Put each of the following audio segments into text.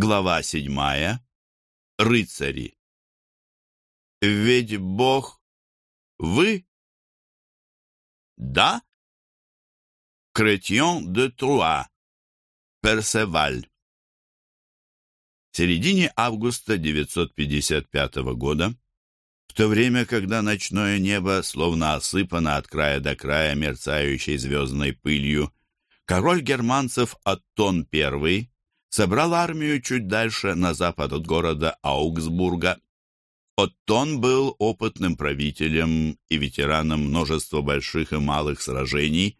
Глава седьмая. Рыцари. Ведь Бог вы? Да? Кретьон де Труа. Персеваль. В середине августа 955 года, в то время, когда ночное небо словно осыпано от края до края мерцающей звездной пылью, король германцев Аттон I собрал армию чуть дальше, на запад от города Аугсбурга. Оттон был опытным правителем и ветераном множества больших и малых сражений.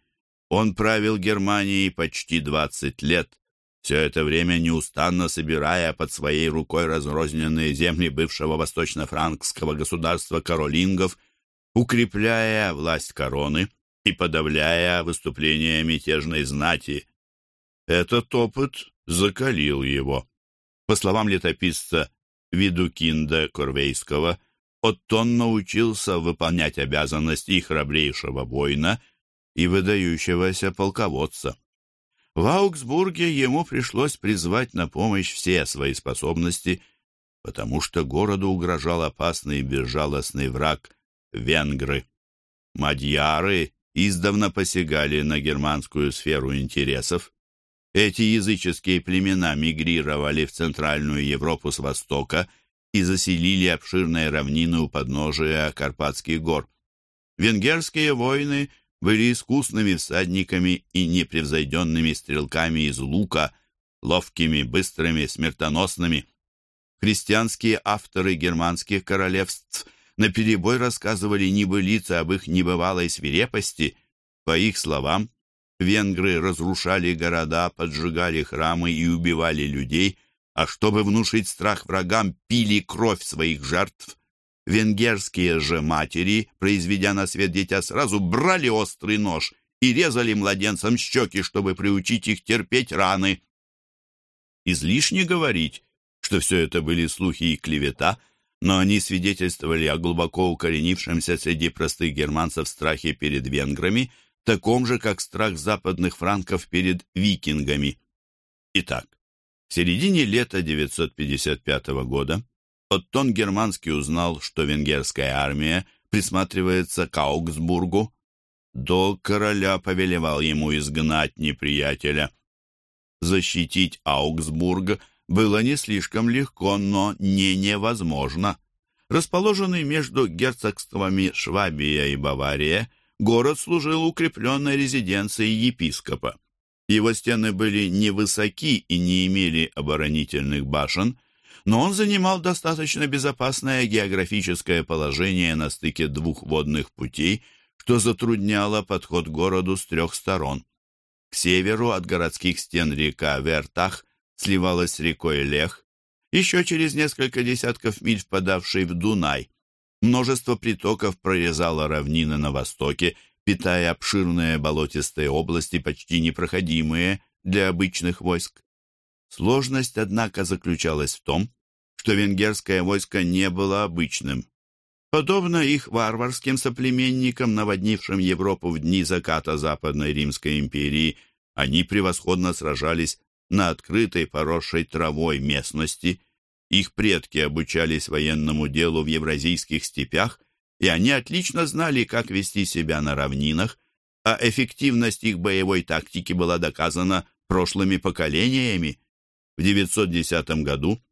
Он правил Германией почти 20 лет, все это время неустанно собирая под своей рукой разрозненные земли бывшего восточно-франкского государства Каролингов, укрепляя власть короны и подавляя выступления мятежной знати. Этот опыт закалил его. По словам летописца Видукинда Корвейского, Оттон научился выполнять обязанности храбрейшего воина, и выдающегося полководца. В Аугсбурге ему пришлось призвать на помощь все свои способности, потому что городу угрожал опасный и безжалостный враг — венгры. Мадьяры издавна посягали на германскую сферу интересов, эти языческие племена мигрировали в Центральную Европу с востока и заселили обширные равнины у подножия Карпатских гор. Венгерские воины были искусными всадниками и непревзойденными стрелками из лука, ловкими, быстрыми, смертоносными. Христианские авторы германских королевств наперебой рассказывали небылицы об их небывалой свирепости. По их словам, Венгры разрушали города, поджигали храмы и убивали людей, а чтобы внушить страх врагам, пили кровь своих жертв. Венгерские же матери, произведя на свет дитя, сразу брали острый нож и резали младенцам щеки, чтобы приучить их терпеть раны. Излишне говорить, что все это были слухи и клевета, но они свидетельствовали о глубоко укоренившемся среди простых германцев страхе перед венграми – таком же, как страх западных франков перед викингами. Итак, в середине лета 955 года Оттон Германский узнал, что венгерская армия присматривается к Аугсбургу. Долг короля повелевал ему изгнать неприятеля. Защитить Аугсбург было не слишком легко, но не невозможно. Расположенный между герцогствами Швабия и Бавария, город служил укрепленной резиденцией епископа. Его стены были невысоки и не имели оборонительных башен, но он занимал достаточно безопасное географическое положение на стыке двух водных путей, что затрудняло подход к городу с трех сторон. К северу от городских стен река Вертах сливалась с рекой Лех, еще через несколько десятков миль впадавшей в Дунай. Множество притоков прорезало равнины на востоке, питая обширные болотистые области, почти непроходимые для обычных войск. Сложность, однако, заключалась в том, что венгерское войско не было обычным. Подобно их варварским соплеменникам, наводнившим Европу в дни заката Западной Римской империи, они превосходно сражались на открытой, поросшей травой местности, их предки обучались военному делу в евразийских степях, и они отлично знали, как вести себя на равнинах, а эффективность их боевой тактики была доказана прошлыми поколениями. В 910 году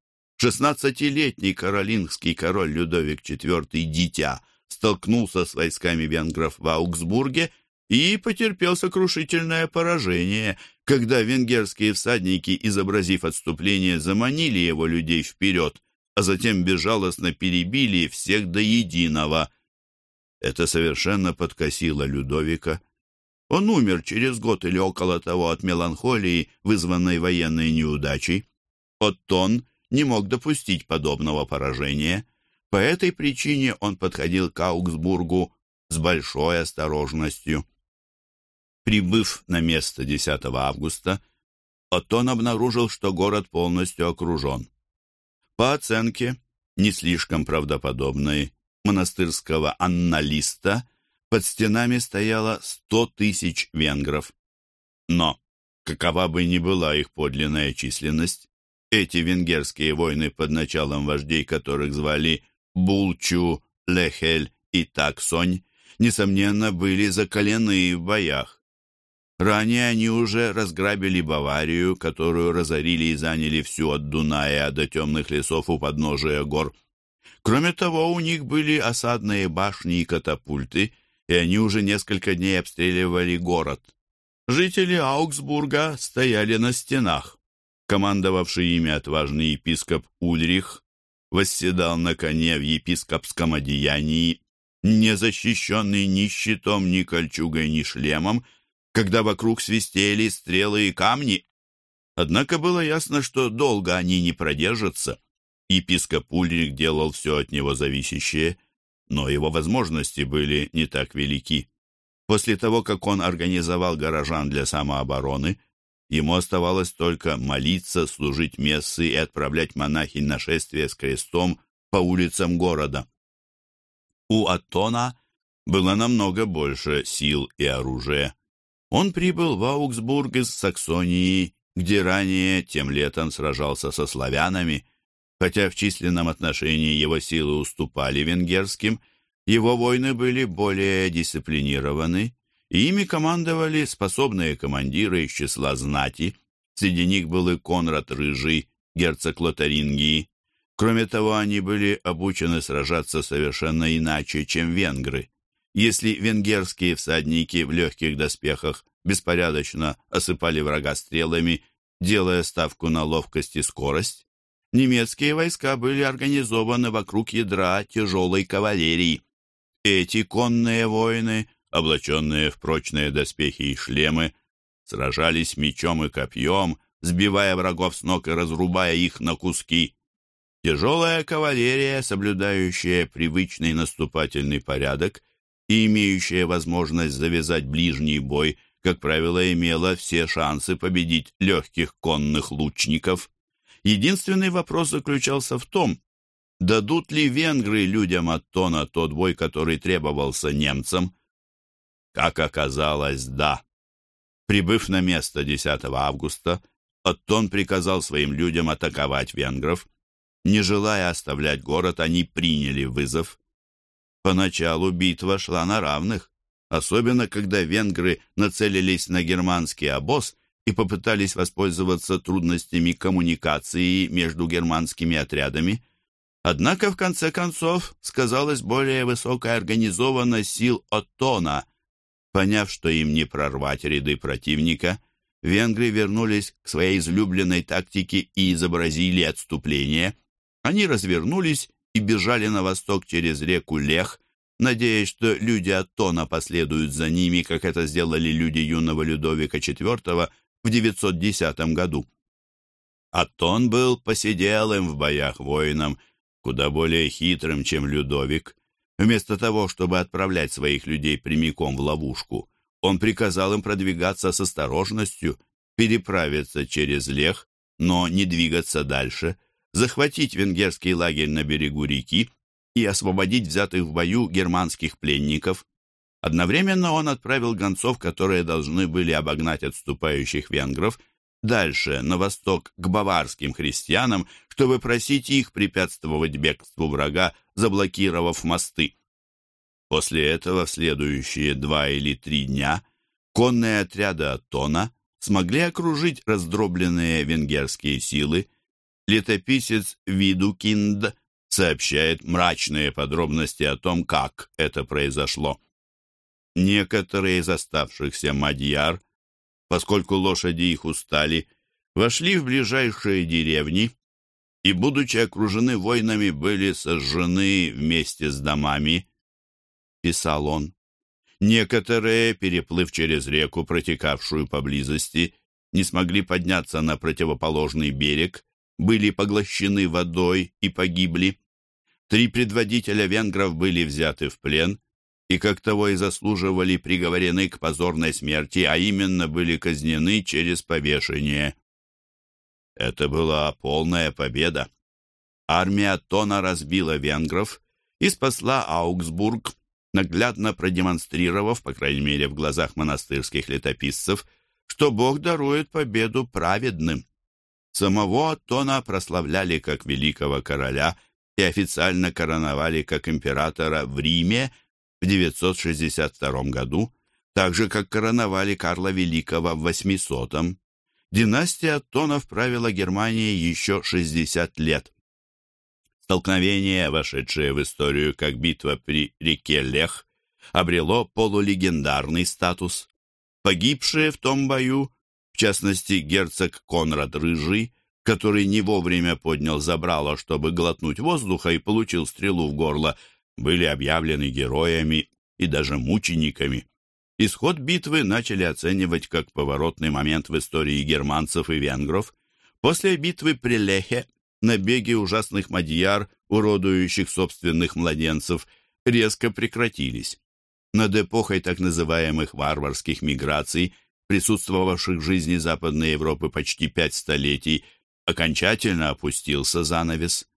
16-летний каролингский король Людовик IV Дитя столкнулся с войсками венгров в Аугсбурге и потерпел сокрушительное поражение, когда венгерские всадники, изобразив отступление, заманили его людей вперед, а затем безжалостно перебили всех до единого. Это совершенно подкосило Людовика. Он умер через год или около того от меланхолии, вызванной военной неудачей. Оттон не мог допустить подобного поражения. По этой причине он подходил к Аугсбургу с большой осторожностью. Прибыв на место 10 августа, Оттон обнаружил, что город полностью окружен. По оценке, не слишком правдоподобной, монастырского анналиста, под стенами стояло 100 тысяч венгров. Но, какова бы ни была их подлинная численность, Эти венгерские войны под началом вождей, которых звали Булчу, Лехель и Таксонь, несомненно, были закалены в боях. Ранее они уже разграбили Баварию, которую разорили и заняли всю от Дуная до темных лесов у подножия гор. Кроме того, у них были осадные башни и катапульты, и они уже несколько дней обстреливали город. Жители Аугсбурга стояли на стенах. Командовавший ими отважный епископ Ульрих восседал на коне в епископском одеянии, не защищенный ни щитом, ни кольчугой, ни шлемом, когда вокруг свистели стрелы и камни. Однако было ясно, что долго они не продержатся. Епископ Ульрих делал все от него зависящее, но его возможности были не так велики. После того, как он организовал горожан для самообороны, ему оставалось только молиться, служить мессы и отправлять монахинь на шествие с крестом по улицам города. У Аттона было намного больше сил и оружия. Он прибыл в Аугсбург из Саксонии, где ранее тем летом сражался со славянами. Хотя в численном отношении его силы уступали венгерским, его войны были более дисциплинированы, и ими командовали способные командиры из числа знати. Среди них был и Конрад Рыжий, герцог Лотарингии. Кроме того, они были обучены сражаться совершенно иначе, чем венгры. Если венгерские всадники в легких доспехах беспорядочно осыпали врага стрелами, делая ставку на ловкость и скорость, немецкие войска были организованы вокруг ядра тяжелой кавалерии. Эти конные воины, облаченные в прочные доспехи и шлемы, сражались мечом и копьем, сбивая врагов с ног и разрубая их на куски. Тяжелая кавалерия, соблюдающая привычный наступательный порядок, и имеющая возможность завязать ближний бой, как правило, имела все шансы победить легких конных лучников. Единственный вопрос заключался в том, дадут ли венгры людям Аттона тот бой, который требовался немцам. Как оказалось, да. Прибыв на место 10 августа, Аттон приказал своим людям атаковать венгров. Не желая оставлять город, они приняли вызов. Поначалу битва шла на равных, особенно когда венгры нацелились на германский обоз и попытались воспользоваться трудностями коммуникации между германскими отрядами. Однако, в конце концов, сказалась более высокая организованность сил Оттона. Поняв, что им не прорвать ряды противника, венгры вернулись к своей излюбленной тактике и изобразили отступление. Они развернулись и бежали на восток через реку Лех, надеясь, что люди Аттона последуют за ними, как это сделали люди юного Людовика IV в 910 году. Аттон был посиделым в боях воином, куда более хитрым, чем Людовик. Вместо того, чтобы отправлять своих людей прямиком в ловушку, он приказал им продвигаться с осторожностью, переправиться через Лех, но не двигаться дальше – захватить венгерский лагерь на берегу реки и освободить взятых в бою германских пленников. Одновременно он отправил гонцов, которые должны были обогнать отступающих венгров, дальше, на восток, к баварским христианам, чтобы просить их препятствовать бегству врага, заблокировав мосты. После этого в следующие два или три дня конные отряды Аттона смогли окружить раздробленные венгерские силы, летописец Видукинд сообщает мрачные подробности о том, как это произошло. Некоторые из оставшихся мадьяр, поскольку лошади их устали, вошли в ближайшие деревни и, будучи окружены войнами, были сожжены вместе с домами, писал он. Некоторые, переплыв через реку, протекавшую поблизости, не смогли подняться на противоположный берег были поглощены водой и погибли. Три предводителя венгров были взяты в плен и, как того и заслуживали, приговорены к позорной смерти, а именно были казнены через повешение. Это была полная победа. Армия Тона разбила венгров и спасла Аугсбург, наглядно продемонстрировав, по крайней мере в глазах монастырских летописцев, что Бог дарует победу праведным. Самого Аттона прославляли как великого короля и официально короновали как императора в Риме в 962 году, так же, как короновали Карла Великого в 800 -м. Династия Аттонов правила Германией еще 60 лет. Столкновение, вошедшее в историю как битва при реке Лех, обрело полулегендарный статус. Погибшие в том бою, в частности герцог Конрад Рыжий, который не вовремя поднял забрало, чтобы глотнуть воздуха и получил стрелу в горло, были объявлены героями и даже мучениками. Исход битвы начали оценивать как поворотный момент в истории германцев и венгров. После битвы при Лехе набеги ужасных мадьяр, уродующих собственных младенцев, резко прекратились. Над эпохой так называемых варварских миграций, присутствовавших в жизни Западной Европы почти пять столетий, окончательно опустился занавес.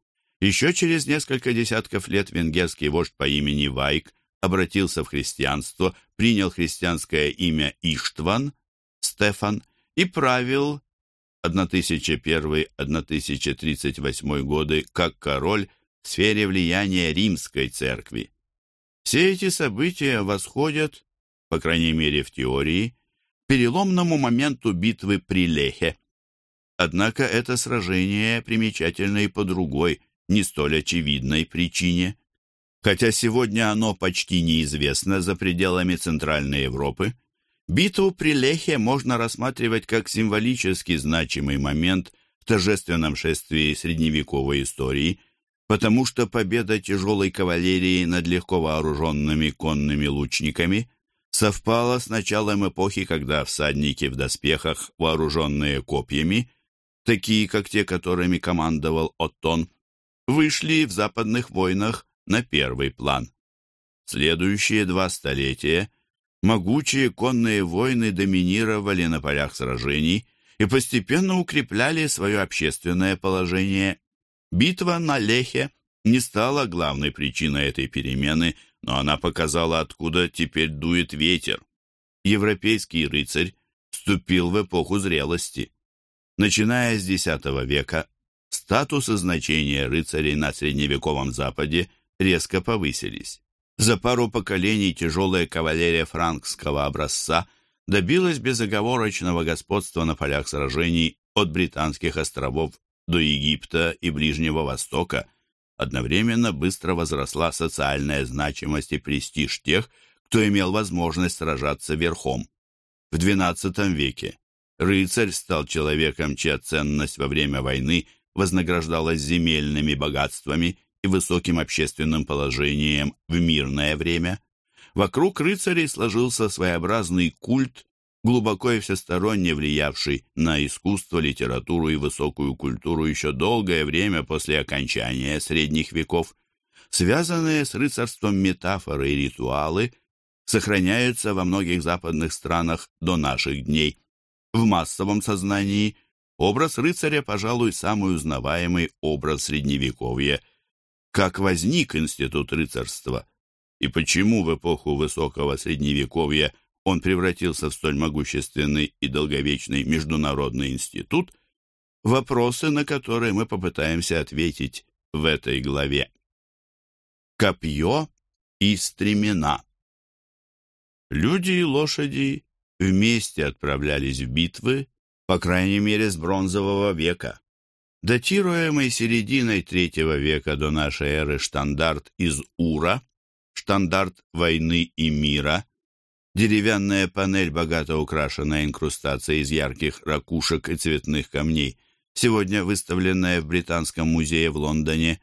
Еще через несколько десятков лет венгерский вождь по имени Вайк обратился в христианство, принял христианское имя Иштван, Стефан, и правил 1001-1038 годы как король в сфере влияния римской церкви. Все эти события восходят, по крайней мере в теории, переломному моменту битвы при Лехе. Однако это сражение примечательно и по другой, не столь очевидной причине. Хотя сегодня оно почти неизвестно за пределами Центральной Европы, Битву при Лехе можно рассматривать как символически значимый момент в торжественном шествии средневековой истории, потому что победа тяжелой кавалерии над легко вооруженными конными лучниками совпала с началом эпохи, когда всадники в доспехах, вооруженные копьями, такие как те, которыми командовал Оттон, вышли в западных войнах на первый план. Следующие два столетия – могучие конные воины доминировали на полях сражений и постепенно укрепляли свое общественное положение. Битва на Лехе не стала главной причиной этой перемены, но она показала, откуда теперь дует ветер. Европейский рыцарь вступил в эпоху зрелости. Начиная с X века, статус и значение рыцарей на средневековом Западе резко повысились. За пару поколений тяжелая кавалерия франкского образца добилась безоговорочного господства на полях сражений от Британских островов до Египта и Ближнего Востока. Одновременно быстро возросла социальная значимость и престиж тех, кто имел возможность сражаться верхом. В XII веке рыцарь стал человеком, чья ценность во время войны вознаграждалась земельными богатствами и высоким общественным положением в мирное время. Вокруг рыцарей сложился своеобразный культ, глубоко и всесторонне влиявший на искусство, литературу и высокую культуру еще долгое время после окончания средних веков. Связанные с рыцарством метафоры и ритуалы сохраняются во многих западных странах до наших дней. В массовом сознании образ рыцаря, пожалуй, самый узнаваемый образ Средневековья – как возник институт рыцарства и почему в эпоху высокого средневековья он превратился в столь могущественный и долговечный международный институт, вопросы, на которые мы попытаемся ответить в этой главе. Копье и стремена Люди и лошади вместе отправлялись в битвы, по крайней мере, с бронзового века. Датируемый серединой третьего века до нашей эры штандарт из Ура, штандарт войны и мира, деревянная панель, богато украшенная инкрустацией из ярких ракушек и цветных камней, сегодня выставленная в Британском музее в Лондоне,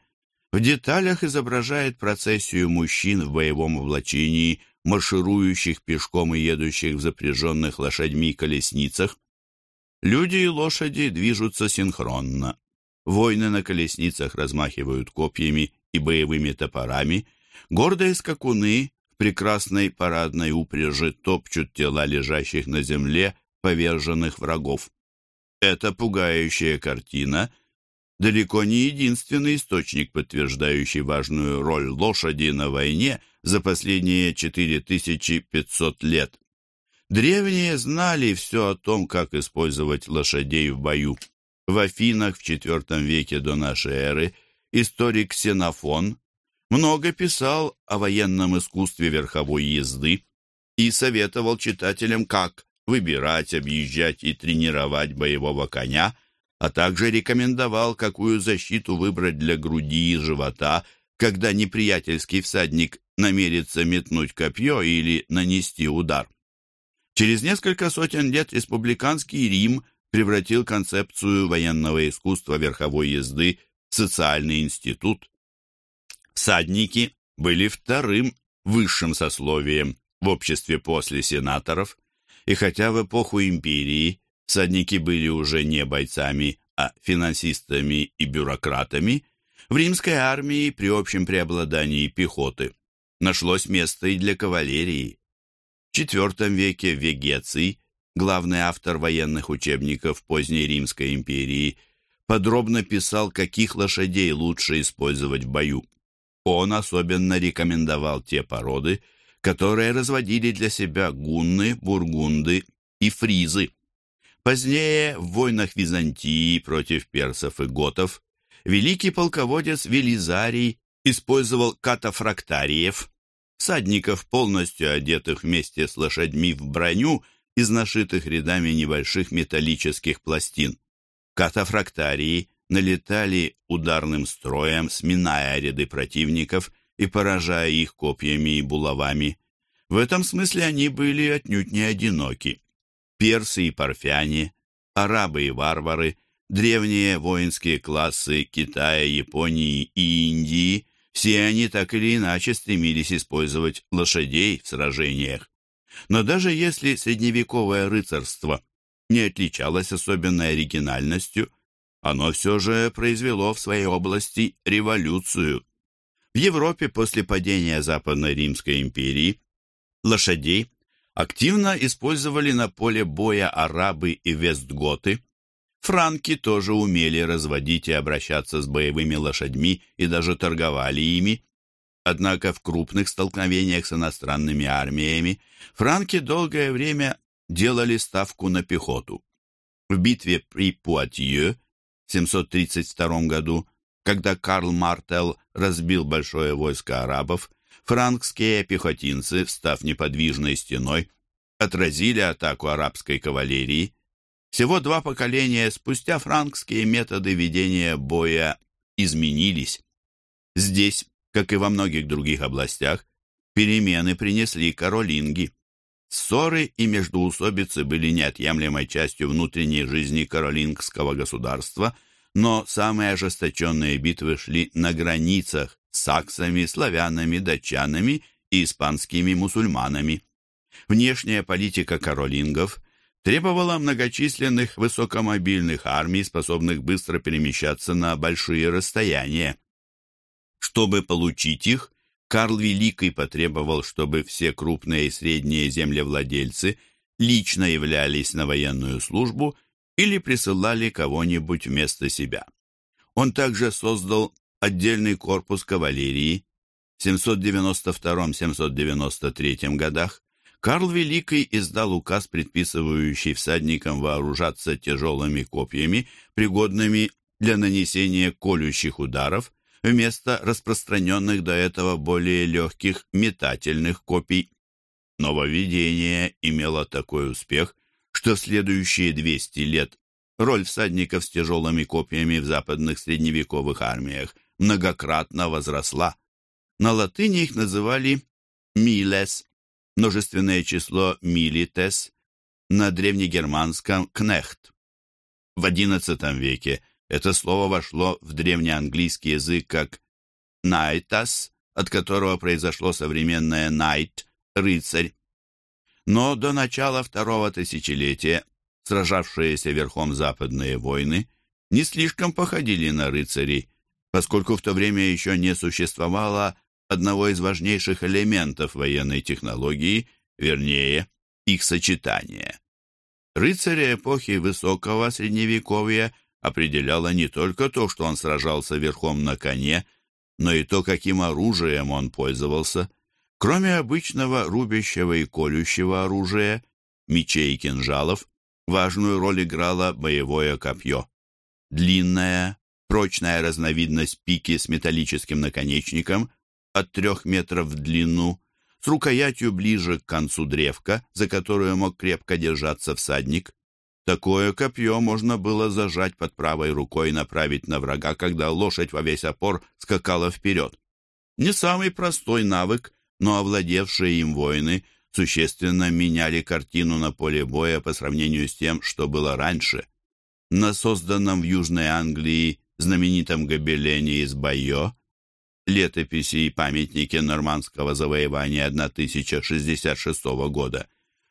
в деталях изображает процессию мужчин в боевом облачении, марширующих пешком и едущих в запряженных лошадьми колесницах. Люди и лошади движутся синхронно. Воины на колесницах размахивают копьями и боевыми топорами. Гордые скакуны прекрасной парадной упряжи топчут тела лежащих на земле поверженных врагов. Эта пугающая картина далеко не единственный источник, подтверждающий важную роль лошади на войне за последние 4500 лет. Древние знали все о том, как использовать лошадей в бою. В Афинах в IV веке до нашей эры историк Ксенофон много писал о военном искусстве верховой езды и советовал читателям, как выбирать, объезжать и тренировать боевого коня, а также рекомендовал, какую защиту выбрать для груди и живота, когда неприятельский всадник намерится метнуть копье или нанести удар. Через несколько сотен лет республиканский Рим превратил концепцию военного искусства верховой езды в социальный институт. Всадники были вторым высшим сословием в обществе после сенаторов, и хотя в эпоху империи всадники были уже не бойцами, а финансистами и бюрократами, в римской армии при общем преобладании пехоты нашлось место и для кавалерии. В IV веке Вегеций, главный автор военных учебников поздней Римской империи, подробно писал, каких лошадей лучше использовать в бою. Он особенно рекомендовал те породы, которые разводили для себя гунны, бургунды и фризы. Позднее, в войнах Византии против персов и готов, великий полководец Велизарий использовал катафрактариев, всадников, полностью одетых вместе с лошадьми в броню из нашитых рядами небольших металлических пластин. Катафрактарии налетали ударным строем, сминая ряды противников и поражая их копьями и булавами. В этом смысле они были отнюдь не одиноки. Персы и парфяне, арабы и варвары, древние воинские классы Китая, Японии и Индии – все они так или иначе стремились использовать лошадей в сражениях. Но даже если средневековое рыцарство не отличалось особенной оригинальностью, оно все же произвело в своей области революцию. В Европе после падения Западной Римской империи лошадей активно использовали на поле боя арабы и вестготы, Франки тоже умели разводить и обращаться с боевыми лошадьми и даже торговали ими. Однако в крупных столкновениях с иностранными армиями франки долгое время делали ставку на пехоту. В битве при Пуатье 732 году, когда Карл Мартел разбил большое войско арабов, франкские пехотинцы, встав неподвижной стеной, отразили атаку арабской кавалерии, всего два поколения спустя франкские методы ведения боя изменились. Здесь, как и во многих других областях, перемены принесли каролинги. Ссоры и междоусобицы были неотъемлемой частью внутренней жизни каролингского государства, но самые ожесточенные битвы шли на границах с саксами, славянами, датчанами и испанскими мусульманами. Внешняя политика каролингов требовала многочисленных высокомобильных армий, способных быстро перемещаться на большие расстояния. Чтобы получить их, Карл Великий потребовал, чтобы все крупные и средние землевладельцы лично являлись на военную службу или присылали кого-нибудь вместо себя. Он также создал отдельный корпус кавалерии в 792-793 годах, Карл Великий издал указ, предписывающий всадникам вооружаться тяжелыми копьями, пригодными для нанесения колющих ударов, вместо распространенных до этого более легких метательных копий. Нововведение имело такой успех, что в следующие 200 лет роль всадников с тяжелыми копьями в западных средневековых армиях многократно возросла. На латыни их называли «милес», множественное число «милитес», на древнегерманском «кнехт». В XI веке это слово вошло в древнеанглийский язык как «найтас», от которого произошло современное «найт» — «рыцарь». Но до начала второго тысячелетия сражавшиеся верхом западные войны не слишком походили на рыцарей, поскольку в то время еще не существовало одного из важнейших элементов военной технологии, вернее, их сочетания. Рыцаря эпохи высокого средневековья определяло не только то, что он сражался верхом на коне, но и то, каким оружием он пользовался. Кроме обычного рубящего и колющего оружия, мечей и кинжалов, важную роль играло боевое копье. длинная, прочная разновидность пики с металлическим наконечником от трех метров в длину, с рукоятью ближе к концу древка, за которую мог крепко держаться всадник. Такое копье можно было зажать под правой рукой и направить на врага, когда лошадь во весь опор скакала вперед. Не самый простой навык, но овладевшие им воины существенно меняли картину на поле боя по сравнению с тем, что было раньше. На созданном в Южной Англии знаменитом гобелене из Байо, летописи и памятники нормандского завоевания 1066 года,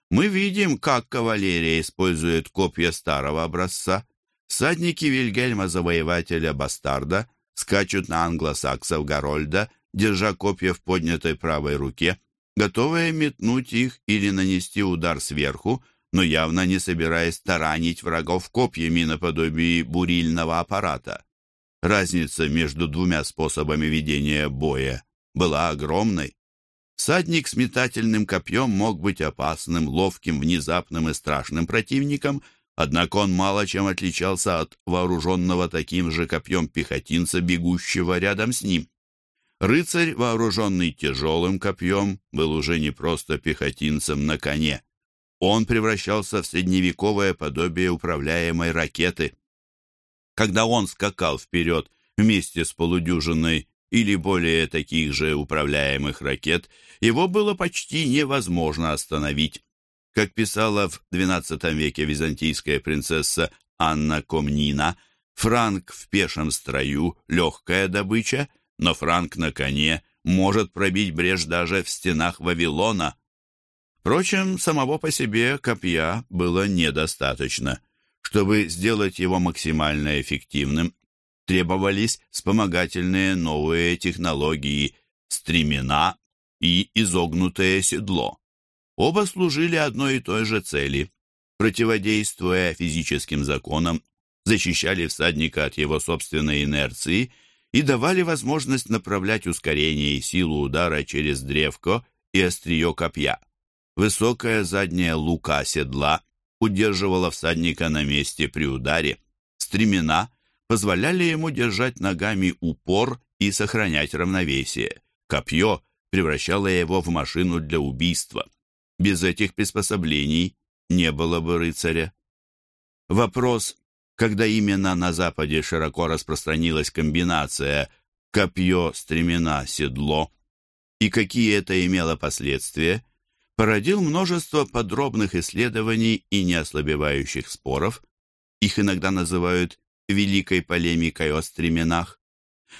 мы видим, как кавалерия использует копья старого образца. Всадники Вильгельма Завоевателя Бастарда скачут на англосаксов Гарольда, держа копья в поднятой правой руке, готовые метнуть их или нанести удар сверху, но явно не собираясь таранить врагов копьями наподобие бурильного аппарата. Разница между двумя способами ведения боя была огромной. Всадник с метательным копьем мог быть опасным, ловким, внезапным и страшным противником, однако он мало чем отличался от вооруженного таким же копьем пехотинца, бегущего рядом с ним. Рыцарь, вооруженный тяжелым копьем, был уже не просто пехотинцем на коне. Он превращался в средневековое подобие управляемой ракеты. Когда он скакал вперед вместе с полудюжиной или более таких же управляемых ракет, его было почти невозможно остановить. Как писала в XII веке византийская принцесса Анна Комнина, франк в пешем строю – легкая добыча, но франк на коне может пробить брешь даже в стенах Вавилона. Впрочем, самого по себе копья было недостаточно. Чтобы сделать его максимально эффективным, требовались вспомогательные новые технологии, стремена и изогнутое седло. Оба служили одной и той же цели. Противодействуя физическим законам, защищали всадника от его собственной инерции и давали возможность направлять ускорение и силу удара через древко и острие копья. Высокая задняя лука седла удерживала всадника на месте при ударе. Стремена позволяли ему держать ногами упор и сохранять равновесие. Копье превращало его в машину для убийства. Без этих приспособлений не было бы рыцаря. Вопрос, когда именно на Западе широко распространилась комбинация копье, стремена, седло, и какие это имело последствия, породил множество подробных исследований и неослабевающих споров. Их иногда называют великой полемикой о стременах.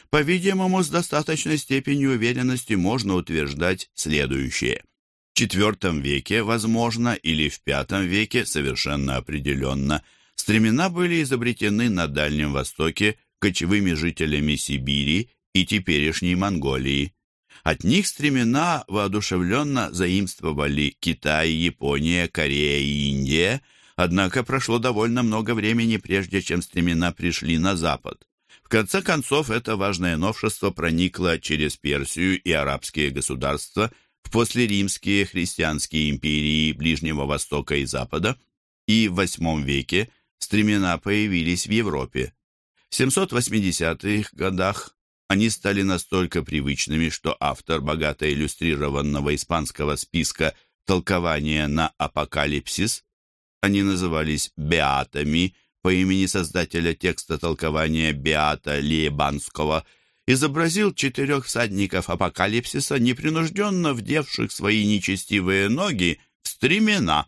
По-видимому, с достаточной степенью уверенности можно утверждать следующее. В IV веке, возможно, или в V веке, совершенно определенно, стремена были изобретены на Дальнем Востоке кочевыми жителями Сибири и теперешней Монголии. От них стремена воодушевленно заимствовали Китай, Япония, Корея и Индия – Однако прошло довольно много времени, прежде чем стремена пришли на запад. В конце концов, это важное новшество проникло через Персию и арабские государства в послеримские христианские империи Ближнего Востока и Запада, и в VIII веке стремена появились в Европе. В 780-х годах они стали настолько привычными, что автор богато иллюстрированного испанского списка толкования на апокалипсис они назывались «беатами» по имени создателя текста толкования Беата Лиебанского, изобразил четырех всадников апокалипсиса, непринужденно вдевших свои нечестивые ноги в стремена.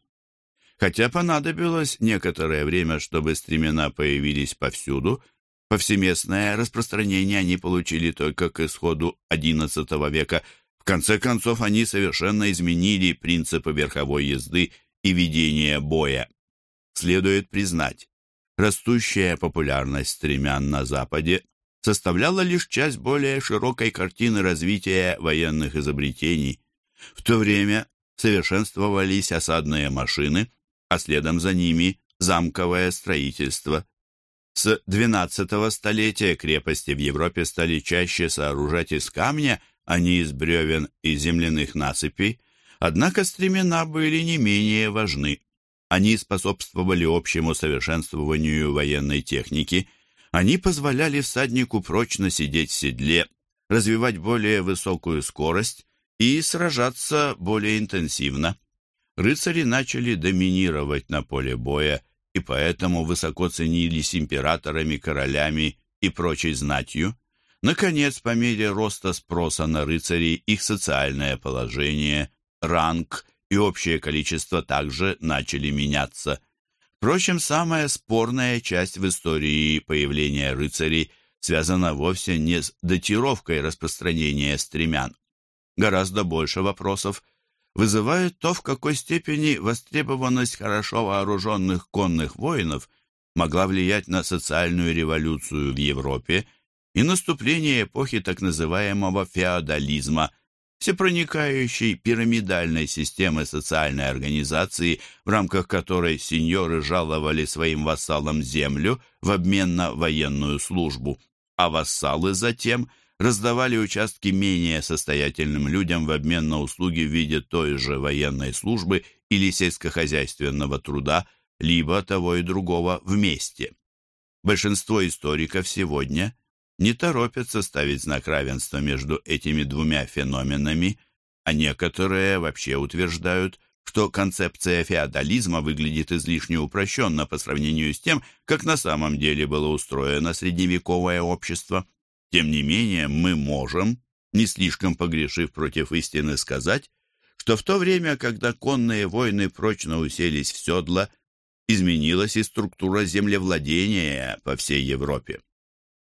Хотя понадобилось некоторое время, чтобы стремена появились повсюду, повсеместное распространение они получили только к исходу XI века. В конце концов, они совершенно изменили принципы верховой езды и ведения боя. Следует признать, растущая популярность стремян на Западе составляла лишь часть более широкой картины развития военных изобретений. В то время совершенствовались осадные машины, а следом за ними замковое строительство. С XII столетия крепости в Европе стали чаще сооружать из камня, а не из бревен и земляных насыпей, Однако стремена были не менее важны. Они способствовали общему совершенствованию военной техники, Они позволяли всаднику прочно сидеть в седле, развивать более высокую скорость и сражаться более интенсивно. Рыцари начали доминировать на поле боя и поэтому высоко ценились императорами, королями и прочей знатью. Наконец, по мере роста спроса на рыцарей, их социальное положение, ранг и общее количество также начали меняться. Впрочем, самая спорная часть в истории появления рыцарей связана вовсе не с датировкой распространения стремян. Гораздо больше вопросов вызывает то, в какой степени востребованность хорошо вооруженных конных воинов могла влиять на социальную революцию в Европе и наступление эпохи так называемого феодализма, всепроникающей пирамидальной системы социальной организации, в рамках которой сеньоры жаловали своим вассалам землю в обмен на военную службу, а вассалы затем раздавали участки менее состоятельным людям в обмен на услуги в виде той же военной службы или сельскохозяйственного труда, либо того и другого вместе. Большинство историков сегодня не торопятся ставить знак равенства между этими двумя феноменами, а некоторые вообще утверждают, что концепция феодализма выглядит излишне упрощенно по сравнению с тем, как на самом деле было устроено средневековое общество. Тем не менее, мы можем, не слишком погрешив против истины, сказать, что в то время, когда конные войны прочно уселись в седла, изменилась и структура землевладения по всей Европе.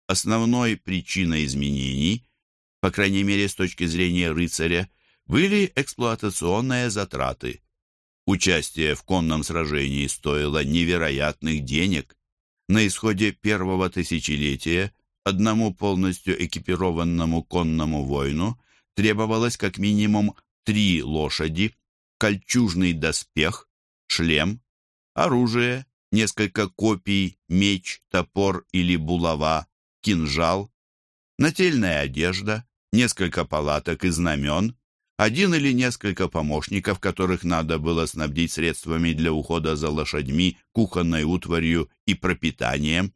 Основной причиной изменений, по крайней мере с точки зрения рыцаря, были эксплуатационные затраты. Участие в конном сражении стоило невероятных денег. На исходе первого тысячелетия одному полностью экипированному конному воину требовалось как минимум три лошади, кольчужный доспех, шлем, оружие, несколько копий, меч, топор или булава, кинжал, нательная одежда, несколько палаток и знамен, один или несколько помощников, которых надо было снабдить средствами для ухода за лошадьми, кухонной утварью и пропитанием.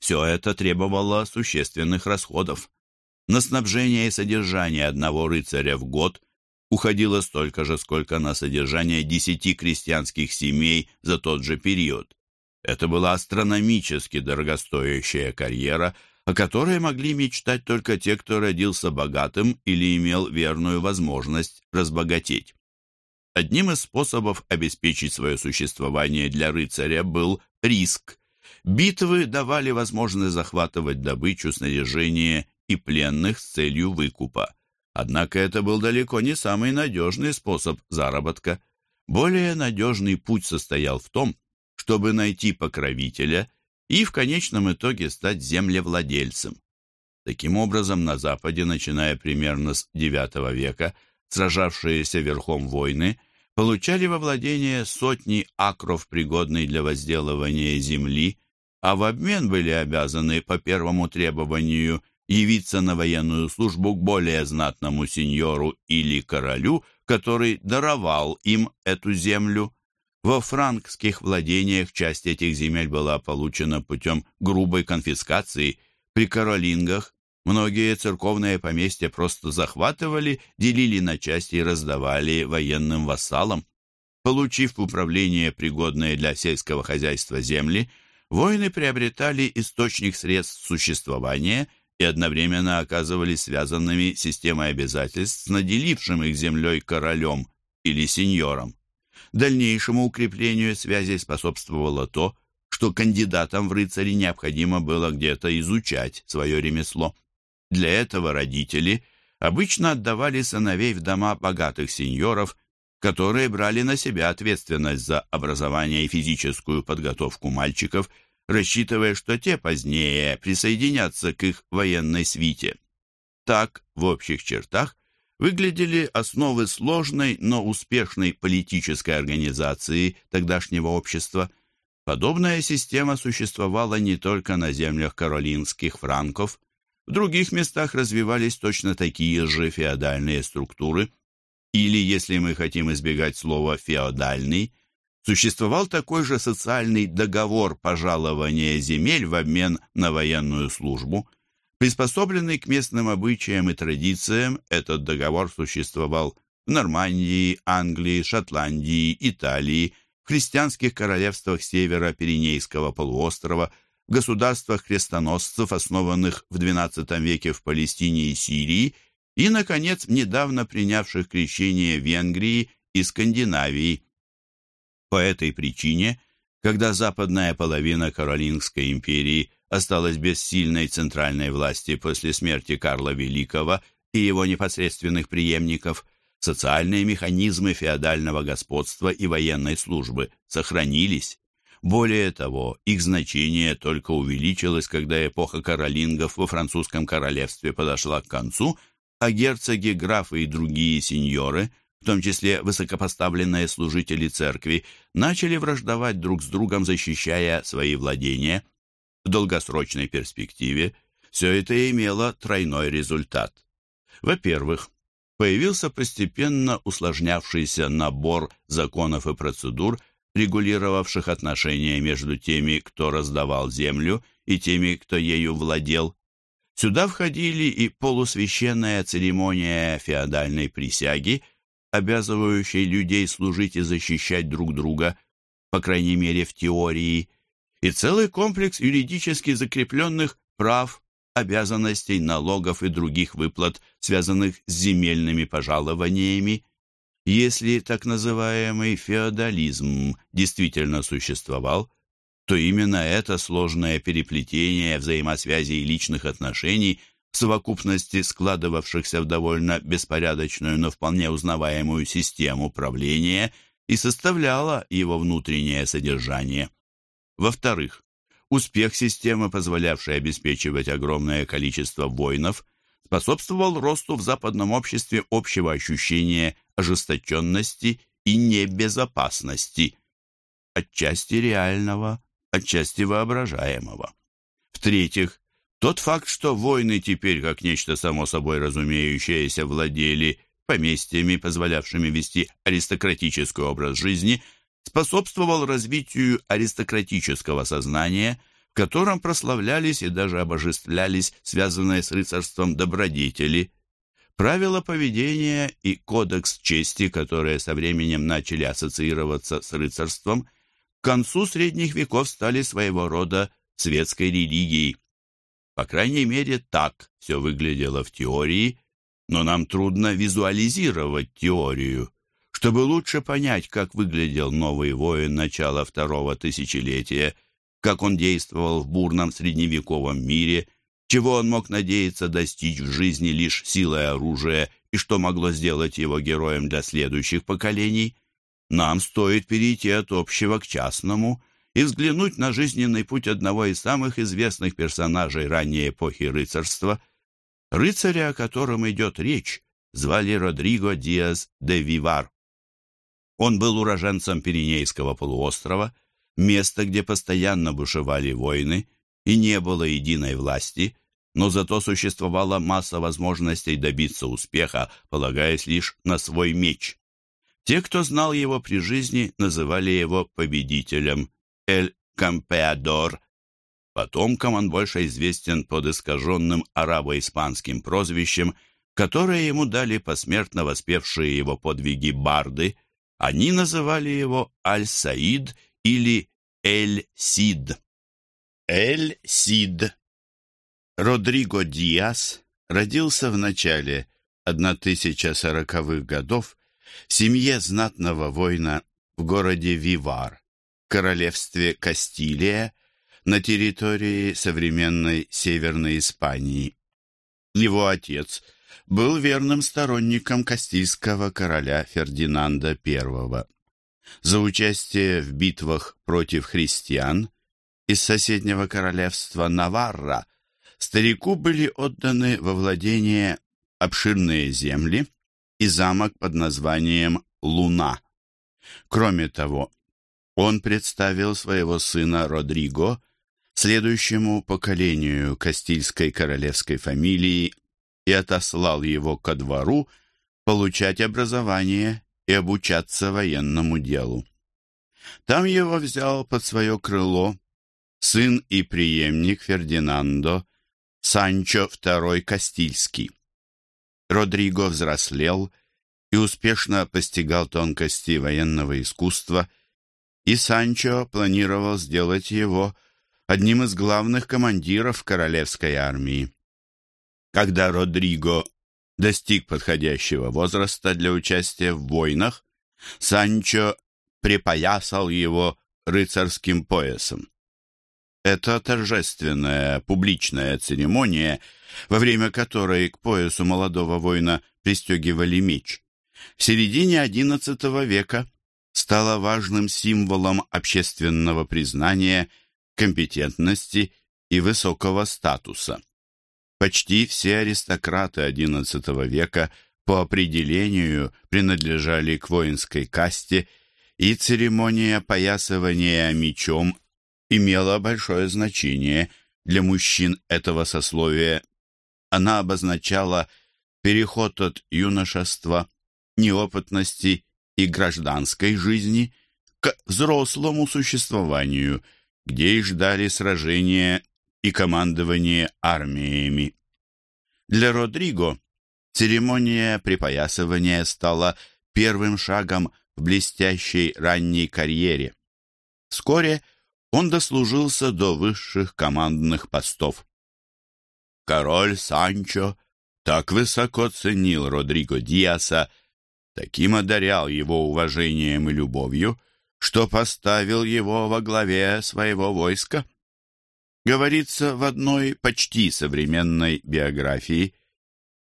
Все это требовало существенных расходов. На снабжение и содержание одного рыцаря в год уходило столько же, сколько на содержание десяти крестьянских семей за тот же период. Это была астрономически дорогостоящая карьера, о которой могли мечтать только те, кто родился богатым или имел верную возможность разбогатеть. Одним из способов обеспечить свое существование для рыцаря был риск. Битвы давали возможность захватывать добычу, снаряжение и пленных с целью выкупа. Однако это был далеко не самый надежный способ заработка. Более надежный путь состоял в том, чтобы найти покровителя и в конечном итоге стать землевладельцем. Таким образом, на Западе, начиная примерно с IX века, сражавшиеся верхом войны получали во владение сотни акров, пригодной для возделывания земли, а в обмен были обязаны по первому требованию явиться на военную службу к более знатному сеньору или королю, который даровал им эту землю. Во франкских владениях часть этих земель была получена путем грубой конфискации. При каролингах многие церковные поместья просто захватывали, делили на части и раздавали военным вассалам. Получив управление пригодные для сельского хозяйства земли, воины приобретали источник средств существования и одновременно оказывались связанными системой обязательств с наделившим их землей королем или сеньором. Дальнейшему укреплению связей способствовало то, что кандидатам в рыцари необходимо было где-то изучать свое ремесло. Для этого родители обычно отдавали сыновей в дома богатых сеньоров, которые брали на себя ответственность за образование и физическую подготовку мальчиков, рассчитывая, что те позднее присоединятся к их военной свите. Так, в общих чертах, выглядели основы сложной, но успешной политической организации тогдашнего общества. Подобная система существовала не только на землях каролинских франков, в других местах развивались точно такие же феодальные структуры, или, если мы хотим избегать слова «феодальный», Существовал такой же социальный договор пожалования земель в обмен на военную службу. Приспособленный к местным обычаям и традициям, этот договор существовал в Нормандии, Англии, Шотландии, Италии, в христианских королевствах севера Пиренейского полуострова, в государствах крестоносцев, основанных в XII веке в Палестине и Сирии, и, наконец, недавно принявших крещение Венгрии и Скандинавии. По этой причине, когда западная половина Каролингской империи осталась без сильной центральной власти после смерти Карла Великого и его непосредственных преемников, социальные механизмы феодального господства и военной службы сохранились. Более того, их значение только увеличилось, когда эпоха каролингов во французском королевстве подошла к концу, а герцоги, графы и другие сеньоры, в том числе высокопоставленные служители церкви, начали враждовать друг с другом, защищая свои владения. В долгосрочной перспективе все это имело тройной результат. Во-первых, появился постепенно усложнявшийся набор законов и процедур, регулировавших отношения между теми, кто раздавал землю, и теми, кто ею владел. Сюда входили и полусвященная церемония феодальной присяги, обязывающей людей служить и защищать друг друга, по крайней мере в теории, и целый комплекс юридически закрепленных прав, обязанностей, налогов и других выплат, связанных с земельными пожалованиями. Если так называемый феодализм действительно существовал, то именно это сложное переплетение взаимосвязей личных отношений в совокупности складывавшихся в довольно беспорядочную, но вполне узнаваемую систему правления и составляло его внутреннее содержание. Во-вторых, успех системы, позволявшей обеспечивать огромное количество воинов, способствовал росту в западном обществе общего ощущения ожесточенности и небезопасности, отчасти реального, отчасти воображаемого. В-третьих, тот факт, что войны теперь, как нечто само собой разумеющееся, владели поместьями, позволявшими вести аристократический образ жизни, способствовал развитию аристократического сознания, в котором прославлялись и даже обожествлялись связанные с рыцарством добродетели. Правила поведения и кодекс чести, которые со временем начали ассоциироваться с рыцарством, к концу средних веков стали своего рода светской религией. По крайней мере, так все выглядело в теории, но нам трудно визуализировать теорию. Чтобы лучше понять, как выглядел новый воин начала второго тысячелетия, как он действовал в бурном средневековом мире, чего он мог надеяться достичь в жизни лишь силой оружия и что могло сделать его героем для следующих поколений, нам стоит перейти от общего к частному и взглянуть на жизненный путь одного из самых известных персонажей ранней эпохи рыцарства. Рыцаря, о котором идет речь, звали Родриго Диас де Вивар. Он был уроженцем Пиренейского полуострова, места, где постоянно бушевали войны, и не было единой власти, но зато существовала масса возможностей добиться успеха, полагаясь лишь на свой меч. Те, кто знал его при жизни, называли его победителем «Эль Кампеадор». Потомкам он больше известен под искаженным арабо-испанским прозвищем, которое ему дали посмертно воспевшие его подвиги барды. Они называли его Аль-Саид или Эль-Сид. Эль-Сид. Родриго Диас родился в начале 1040-х годов в семье знатного воина в городе Вивар, королевстве Кастилия, на территории современной Северной Испании. Его отец был верным сторонником кастильского короля Фердинанда I. За участие в битвах против христиан из соседнего королевства Наварра старику были отданы во владение обширные земли, и замок под названием Луна. Кроме того, он представил своего сына Родриго следующему поколению Кастильской королевской фамилии и отослал его ко двору получать образование и обучаться военному делу. Там его взял под свое крыло сын и преемник Фердинандо, Санчо II Кастильский. Родриго взрослел и успешно постигал тонкости военного искусства, и Санчо планировал сделать его одним из главных командиров королевской армии. Когда Родриго достиг подходящего возраста для участия в войнах, Санчо припоясал его рыцарским поясом. Это торжественная публичная церемония, во время которой к поясу молодого воина пристегивали меч. В середине XI века стала важным символом общественного признания, компетентности и высокого статуса. Почти все аристократы XI века по определению принадлежали к воинской касте, и церемония поясывания мечом имела большое значение для мужчин этого сословия. Она обозначала переход от юношества, неопытности и гражданской жизни к взрослому существованию, где их ждали сражения и командование армиями. Для Родриго церемония припоясывания стала первым шагом в блестящей ранней карьере. Вскоре он дослужился до высших командных постов. Король Санчо так высоко ценил Родриго Диаса, таким одарял его уважением и любовью, что поставил его во главе своего войска. Говорится в одной почти современной биографии.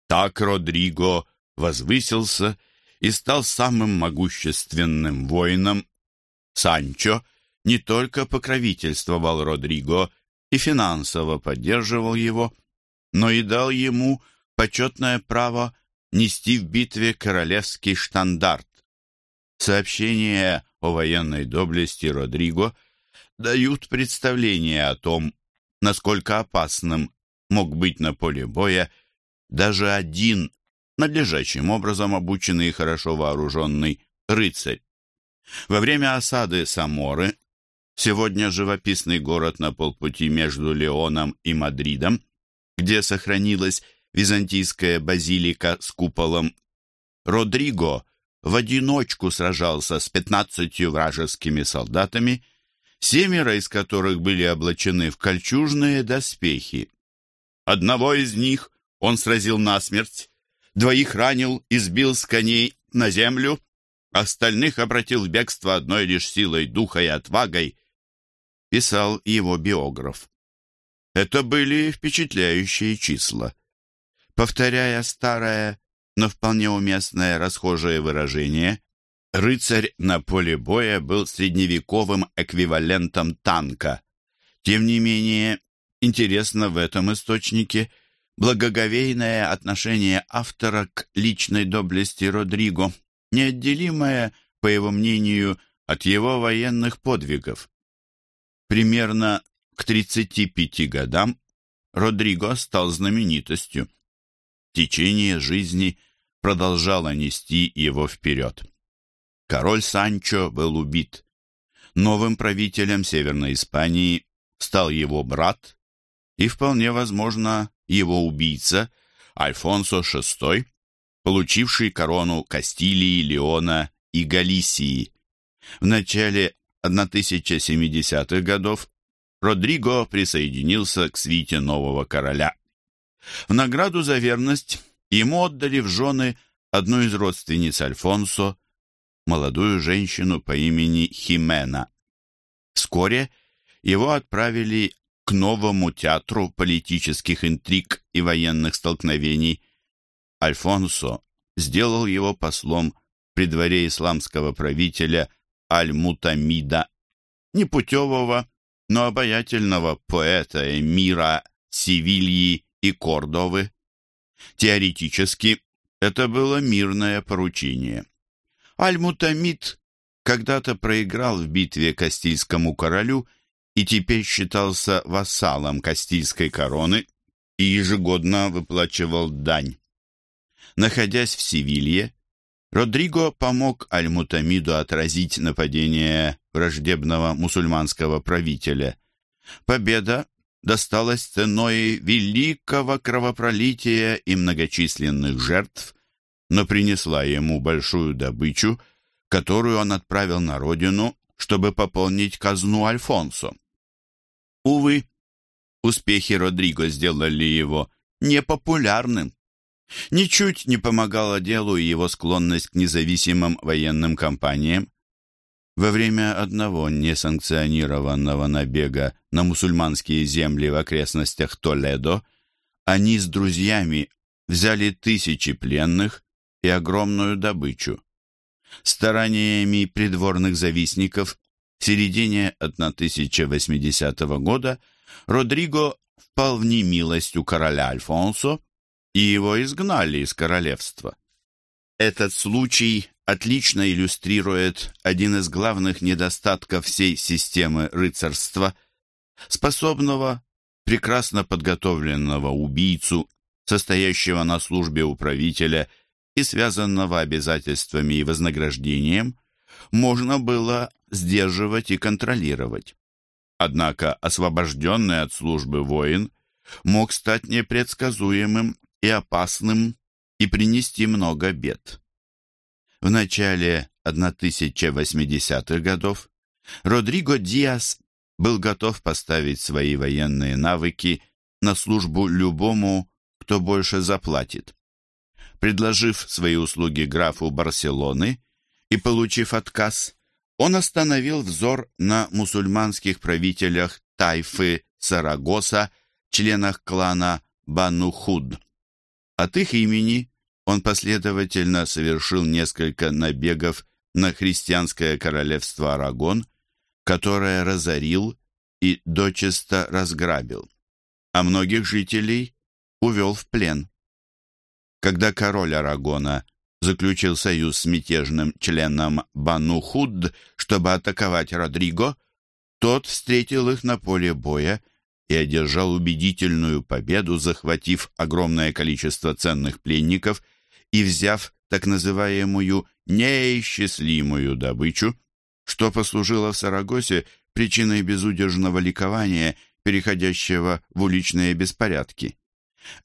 Так Родриго возвысился и стал самым могущественным воином. Санчо — не только покровительствовал Родриго и финансово поддерживал его, но и дал ему почетное право нести в битве королевский штандарт. Сообщения о военной доблести Родриго дают представление о том, насколько опасным мог быть на поле боя даже один надлежащим образом обученный и хорошо вооруженный рыцарь. Во время осады Саморы Сегодня живописный город на полпути между Леоном и Мадридом, где сохранилась византийская базилика с куполом. Родриго в одиночку сражался с пятнадцатью вражескими солдатами, семеро из которых были облачены в кольчужные доспехи. Одного из них он сразил насмерть, двоих ранил и сбил с коней на землю, остальных обратил в бегство одной лишь силой духа и отвагой, писал его биограф. Это были впечатляющие числа. Повторяя старое, но вполне уместное расхожее выражение, рыцарь на поле боя был средневековым эквивалентом танка. Тем не менее, интересно в этом источнике благоговейное отношение автора к личной доблести Родриго, неотделимое, по его мнению, от его военных подвигов. Примерно к 35 годам Родриго стал знаменитостью. Течение жизни продолжало нести его вперед. Король Санчо был убит. Новым правителем Северной Испании стал его брат и, вполне возможно, его убийца Альфонсо VI, получивший корону Кастилии, Леона и Галисии. В начале 1070-х годов Родриго присоединился к свите нового короля. В награду за верность ему отдали в жены одну из родственниц Альфонсо, молодую женщину по имени Химена. Вскоре его отправили к новому театру политических интриг и военных столкновений. Альфонсо сделал его послом при дворе исламского правителя Аль-Мутамида, непутевого, но обаятельного поэта эмира Севильи и Кордовы. Теоретически это было мирное поручение. Аль-Мутамид когда-то проиграл в битве Кастильскому королю и теперь считался вассалом Кастильской короны и ежегодно выплачивал дань. Находясь в Севилье, Родриго помог Аль-Мутамиду отразить нападение враждебного мусульманского правителя. Победа досталась ценой великого кровопролития и многочисленных жертв, но принесла ему большую добычу, которую он отправил на родину, чтобы пополнить казну Альфонсо. Увы, успехи Родриго сделали его непопулярным. Ничуть не помогало делу и его склонность к независимым военным кампаниям. Во время одного несанкционированного набега на мусульманские земли в окрестностях Толедо они с друзьями взяли тысячи пленных и огромную добычу. Стараниями придворных завистников в середине 1080 года Родриго впал в немилость у короля Альфонсо, и его изгнали из королевства. Этот случай отлично иллюстрирует один из главных недостатков всей системы рыцарства, способного, прекрасно подготовленного убийцу, состоящего на службе управителя и связанного обязательствами и вознаграждением, можно было сдерживать и контролировать. Однако освобожденный от службы воин мог стать непредсказуемым и опасным и принести много бед. В начале 1080-х годов Родриго Диас был готов поставить свои военные навыки на службу любому, кто больше заплатит. Предложив свои услуги графу Барселоны и получив отказ, он остановил взор на мусульманских правителях Тайфы Сарагоса, членах клана Банухуд. От их имени он последовательно совершил несколько набегов на христианское королевство Арагон, которое разорил и дочисто разграбил, а многих жителей увел в плен. Когда король Арагона заключил союз с мятежным членом Бану Худ, чтобы атаковать Родриго, тот встретил их на поле боя и одержал убедительную победу, захватив огромное количество ценных пленников и взяв так называемую неисчислимую добычу, что послужило в Сарагосе причиной безудержного ликования, переходящего в уличные беспорядки.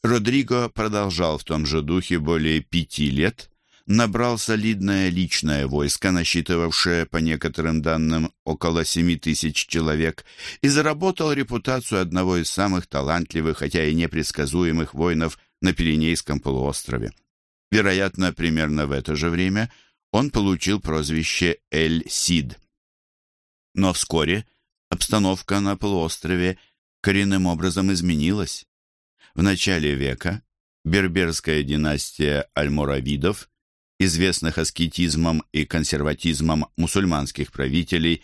Родриго продолжал в том же духе более пяти лет, набрал солидное личное войско, насчитывавшее, по некоторым данным, около семи тысяч человек, и заработал репутацию одного из самых талантливых, хотя и непредсказуемых воинов на Пиренейском полуострове. Вероятно, примерно в это же время он получил прозвище Эль-Сид. Но вскоре обстановка на полуострове коренным образом изменилась. В начале века берберская династия альморавидов известных аскетизмом и консерватизмом мусульманских правителей,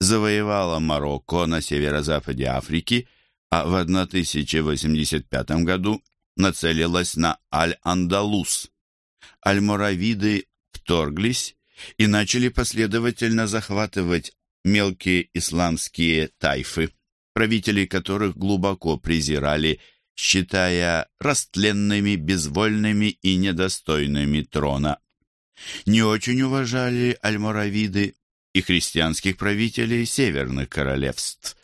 завоевала Марокко на северо-западе Африки, а в 1085 году нацелилась на Аль-Андалус. Альморавиды вторглись и начали последовательно захватывать мелкие исламские тайфы, правителей которых глубоко презирали, считая растленными, безвольными и недостойными трона не очень уважали альморавиды и христианских правителей северных королевств.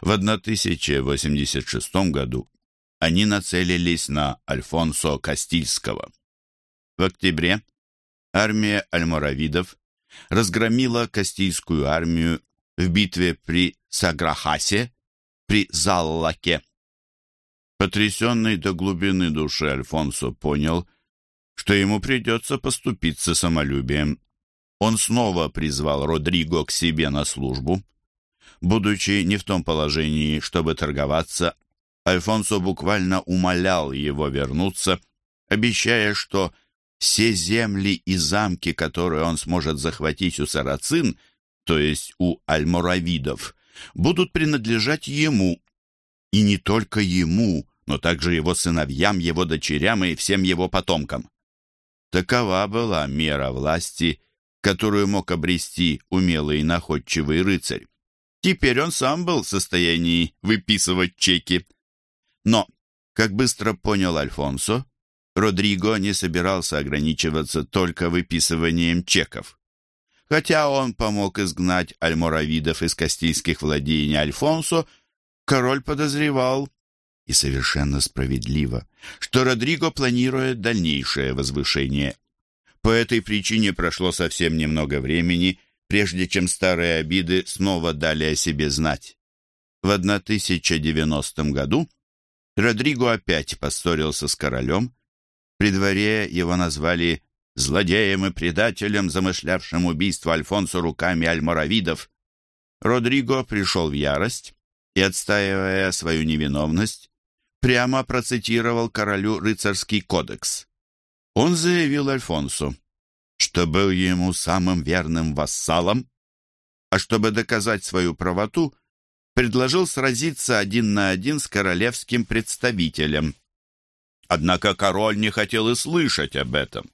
В 1086 году они нацелились на Альфонсо Кастильского. В октябре армия альморавидов разгромила Кастильскую армию в битве при Саграхасе, при Заллаке. Потрясенный до глубины души Альфонсо понял, что ему придется поступиться самолюбием. Он снова призвал Родриго к себе на службу. Будучи не в том положении, чтобы торговаться, Альфонсо буквально умолял его вернуться, обещая, что все земли и замки, которые он сможет захватить у сарацин, то есть у альморавидов, будут принадлежать ему. И не только ему, но также его сыновьям, его дочерям и всем его потомкам. Такова была мера власти, которую мог обрести умелый и находчивый рыцарь. Теперь он сам был в состоянии выписывать чеки. Но, как быстро понял Альфонсо, Родриго не собирался ограничиваться только выписыванием чеков. хотя он помог изгнать альморавидов из кастильских владений Альфонсо, король подозревал, и совершенно справедливо, что Родриго планирует дальнейшее возвышение. По этой причине прошло совсем немного времени, прежде чем старые обиды снова дали о себе знать. В 1090 году Родриго опять поссорился с королем. При дворе его назвали злодеем и предателем, замышлявшим убийство Альфонсо руками альморавидов. Родриго пришел в ярость и, отстаивая свою невиновность, прямо процитировал королю рыцарский кодекс. Он заявил Альфонсу, что был ему самым верным вассалом, а чтобы доказать свою правоту, предложил сразиться один на один с королевским представителем. Однако король не хотел и слышать об этом.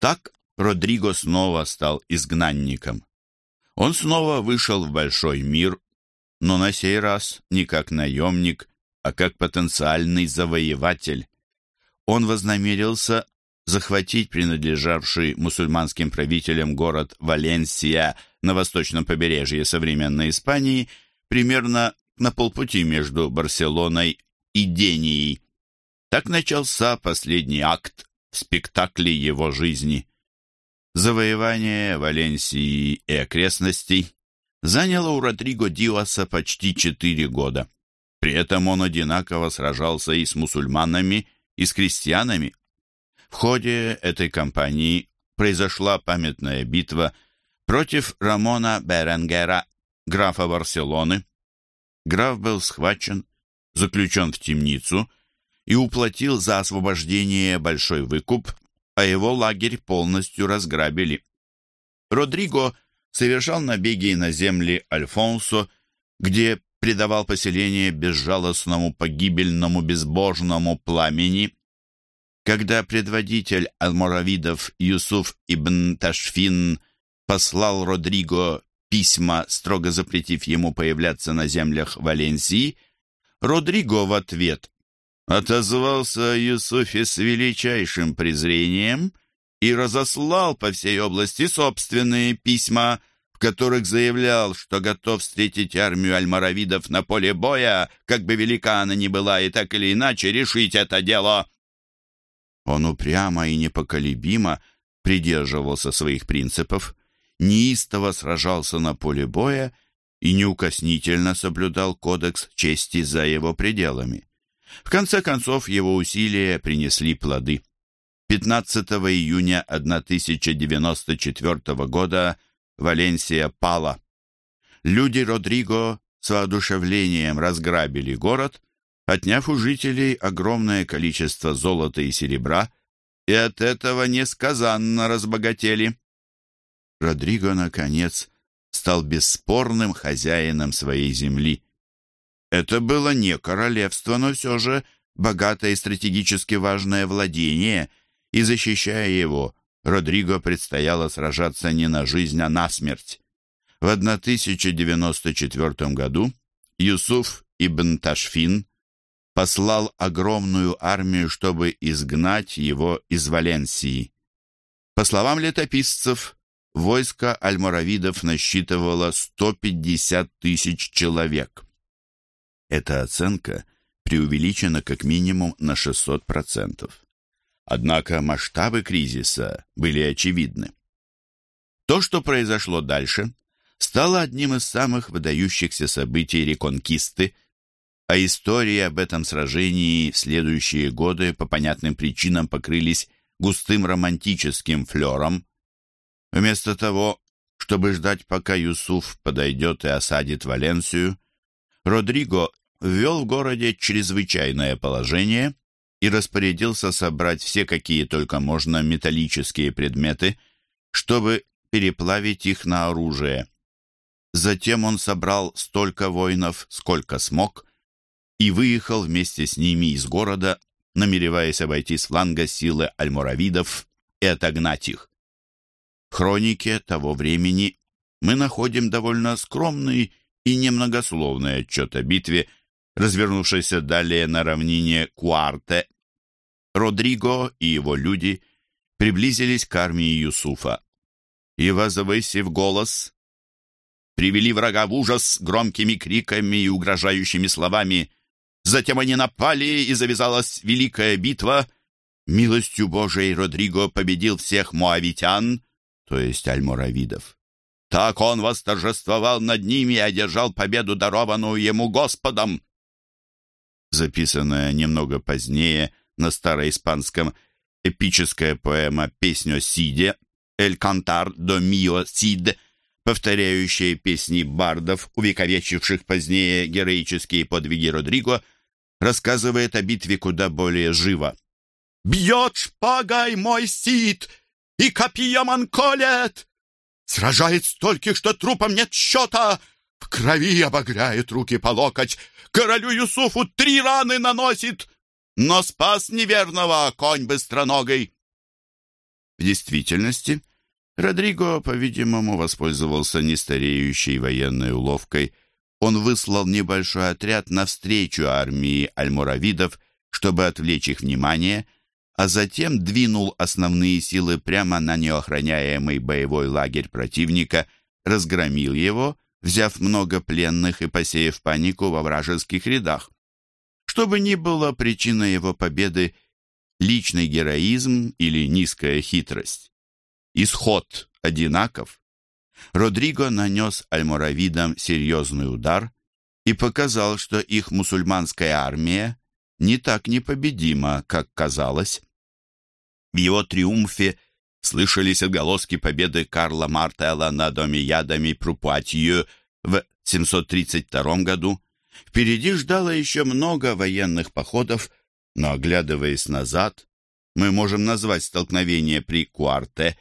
Так Родриго снова стал изгнанником. Он снова вышел в большой мир, но на сей раз не как наемник, а как потенциальный завоеватель. Он вознамерился захватить принадлежавший мусульманским правителям город Валенсия на восточном побережье современной Испании, примерно на полпути между Барселоной и Денией. Так начался последний акт в спектакле его жизни. Завоевание Валенсии и окрестностей заняло у Родриго Диоса почти четыре года. При этом он одинаково сражался и с мусульманами, и с крестьянами. В ходе этой кампании произошла памятная битва против Рамона Беренгера, графа Барселоны. Граф был схвачен, заключен в темницу и уплатил за освобождение большой выкуп, а его лагерь полностью разграбили. Родриго совершал набеги на земли Альфонсо, где предавал поселение безжалостному погибельному безбожному пламени. Когда предводитель алморавидов Юсуф ибн Ташфин послал Родриго письма, строго запретив ему появляться на землях Валенсии, Родриго в ответ отозвался о Юсуфе с величайшим презрением и разослал по всей области собственные письма – которых заявлял, что готов встретить армию альмаравидов на поле боя, как бы велика она ни была, и так или иначе решить это дело. Он упрямо и непоколебимо придерживался своих принципов, неистово сражался на поле боя и неукоснительно соблюдал кодекс чести за его пределами. В конце концов, его усилия принесли плоды. 15 июня 1094 года Валенсия пала. Люди Родриго с воодушевлением разграбили город, отняв у жителей огромное количество золота и серебра, и от этого несказанно разбогатели. Родриго, наконец, стал бесспорным хозяином своей земли. Это было не королевство, но все же богатое и стратегически важное владение, и, защищая его, Родриго предстояло сражаться не на жизнь, а на смерть. В 1094 году Юсуф ибн Ташфин послал огромную армию, чтобы изгнать его из Валенсии. По словам летописцев, войско альморавидов насчитывало 150 тысяч человек. Эта оценка преувеличена как минимум на 600%. Однако масштабы кризиса были очевидны. То, что произошло дальше, стало одним из самых выдающихся событий реконкисты, а истории об этом сражении в следующие годы по понятным причинам покрылись густым романтическим флером. Вместо того, чтобы ждать, пока Юсуф подойдет и осадит Валенсию, Родриго ввел в городе чрезвычайное положение и распорядился собрать все, какие только можно, металлические предметы, чтобы переплавить их на оружие. Затем он собрал столько воинов, сколько смог, и выехал вместе с ними из города, намереваясь обойти с фланга силы альморавидов и отогнать их. В хронике того времени мы находим довольно скромный и немногословный отчет о битве, развернувшейся далее на равнине Куарте Родриго и его люди приблизились к армии Юсуфа. и, возвысив голос, привели врага в ужас громкими криками и угрожающими словами. Затем они напали, и завязалась великая битва. Милостью Божией Родриго победил всех моавитян, то есть альмуравидов. Так он восторжествовал над ними и одержал победу, дарованную ему Господом. Записанная немного позднее на староиспанском эпическая поэма «Песнь Сиде» «Эль Кантар до Мио Сид», повторяющая песни бардов, увековечивших позднее героические подвиги Родриго, рассказывает о битве куда более живо. «Бьет шпагой мой Сид, и копьем он колет! Сражает стольких, что трупам нет счета!» В крови обогряет руки по локоть, королю Юсуфу три раны наносит, но спас неверного конь быстроногой. В действительности, Родриго, по-видимому, воспользовался нестареющей военной уловкой. Он выслал небольшой отряд навстречу армии альмуравидов, чтобы отвлечь их внимание, а затем двинул основные силы прямо на неохраняемый боевой лагерь противника, разгромил его, взяв много пленных и посеяв панику во вражеских рядах. Что бы ни было причиной его победы, личный героизм или низкая хитрость. Исход одинаков. Родриго нанес альморавидам серьезный удар и показал, что их мусульманская армия не так непобедима, как казалось. В его триумфе слышались отголоски победы Карла Мартелла над Омиядами Прупатью в 732 году, Впереди ждало еще много военных походов, но, оглядываясь назад, мы можем назвать столкновение при Куарте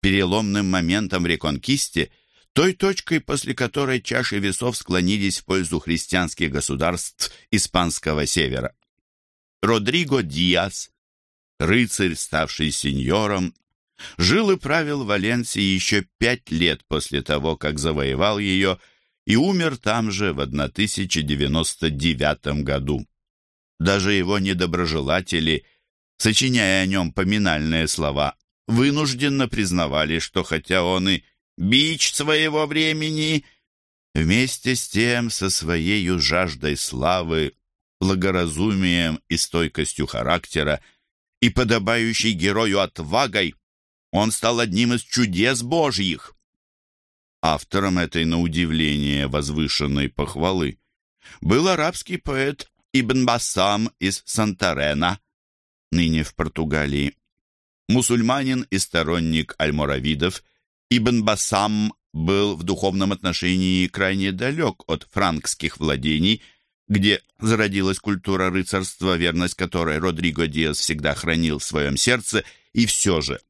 переломным моментом в реконкисте, той точкой, после которой чаши весов склонились в пользу христианских государств Испанского севера. Родриго Диас, рыцарь, ставший сеньором, жил и правил в Валенсии еще пять лет после того, как завоевал ее – и умер там же в 1099 году. Даже его недоброжелатели, сочиняя о нем поминальные слова, вынужденно признавали, что хотя он и бич своего времени, вместе с тем со своей жаждой славы, благоразумием и стойкостью характера и подобающей герою отвагой, он стал одним из чудес Божьих. Автором этой, на удивление, возвышенной похвалы был арабский поэт Ибн Бассам из Сантарена, ныне в Португалии. Мусульманин и сторонник альморавидов, Ибн Бассам был в духовном отношении крайне далек от франкских владений, где зародилась культура рыцарства, верность которой Родриго Диас всегда хранил в своем сердце, и все же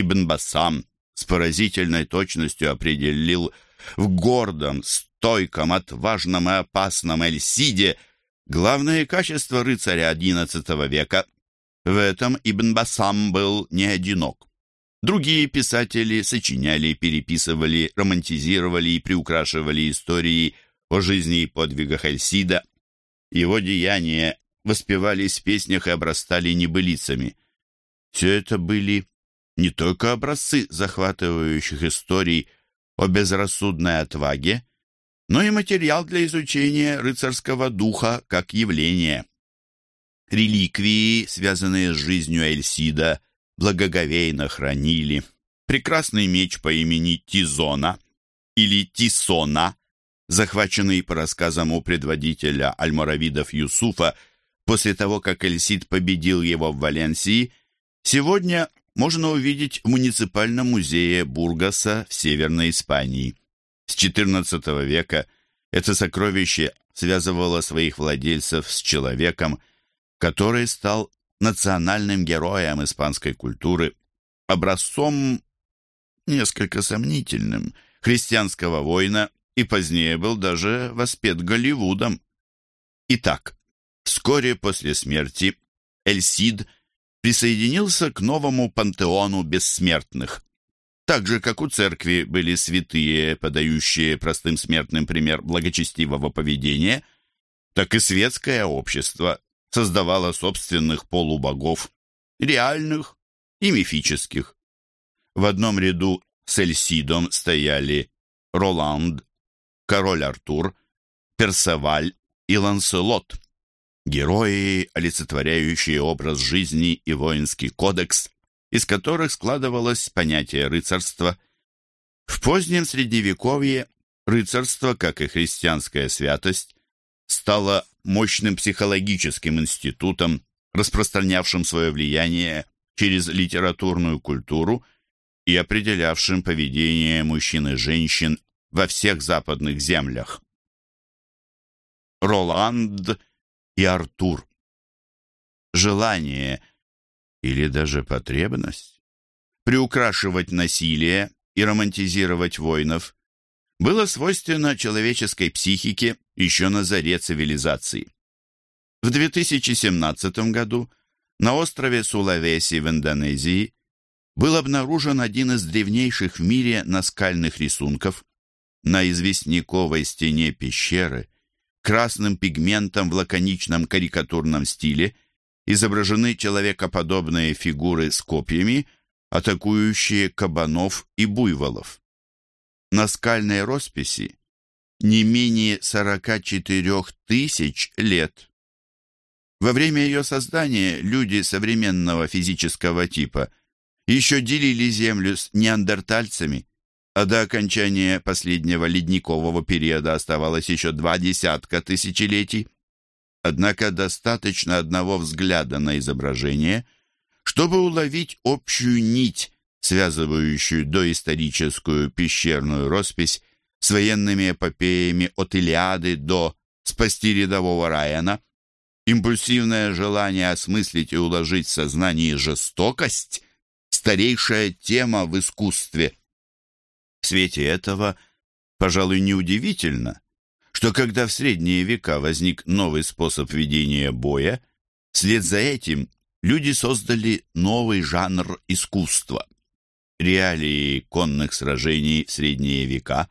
Ибн Бассам с поразительной точностью определил в гордом, стойком, отважном и опасном Эльсиде главное качество рыцаря XI века. В этом Ибн Басам был не одинок. Другие писатели сочиняли, переписывали, романтизировали и приукрашивали истории о жизни и подвигах Эльсида. Его деяния воспевались в песнях и обрастали небылицами. Все это были не только образцы захватывающих историй о безрассудной отваге, но и материал для изучения рыцарского духа как явления. Реликвии, связанные с жизнью Эльсида, благоговейно хранили. Прекрасный меч по имени Тизона или Тисона, захваченный по рассказам у предводителя альморавидов Юсуфа после того, как Эльсид победил его в Валенсии, сегодня можно увидеть в муниципальном музее Бургаса в Северной Испании. С XIV века это сокровище связывало своих владельцев с человеком, который стал национальным героем испанской культуры, образцом несколько сомнительным христианского воина и позднее был даже воспет Голливудом. Итак, вскоре после смерти Эльсид присоединился к новому пантеону бессмертных. Так же, как у церкви были святые, подающие простым смертным пример благочестивого поведения, так и светское общество создавало собственных полубогов, реальных и мифических. В одном ряду с Эльсидом стояли Роланд, король Артур, Персеваль и Ланселот. Герои, олицетворяющие образ жизни и воинский кодекс, из которых складывалось понятие рыцарства. В позднем Средневековье рыцарство, как и христианская святость, стало мощным психологическим институтом, распространявшим свое влияние через литературную культуру и определявшим поведение мужчин и женщин во всех западных землях. Роланд и Артур. Желание или даже потребность приукрашивать насилие и романтизировать воинов было свойственно человеческой психике еще на заре цивилизации. В 2017 году на острове Сулавеси в Индонезии был обнаружен один из древнейших в мире наскальных рисунков. На известняковой стене пещеры красным пигментом в лаконичном карикатурном стиле изображены человекоподобные фигуры с копьями, атакующие кабанов и буйволов. На скальной росписи не менее 44 тысяч лет. Во время ее создания люди современного физического типа еще делили Землю с неандертальцами, а до окончания последнего ледникового периода оставалось еще два десятка тысячелетий. Однако достаточно одного взгляда на изображение, чтобы уловить общую нить, связывающую доисторическую пещерную роспись с военными эпопеями от Илиады до «Спасти рядового Райана», импульсивное желание осмыслить и уложить в сознании жестокость – старейшая тема в искусстве – в свете этого, пожалуй, неудивительно, что когда в средние века возник новый способ ведения боя, вслед за этим люди создали новый жанр искусства. Реалии конных сражений в средние века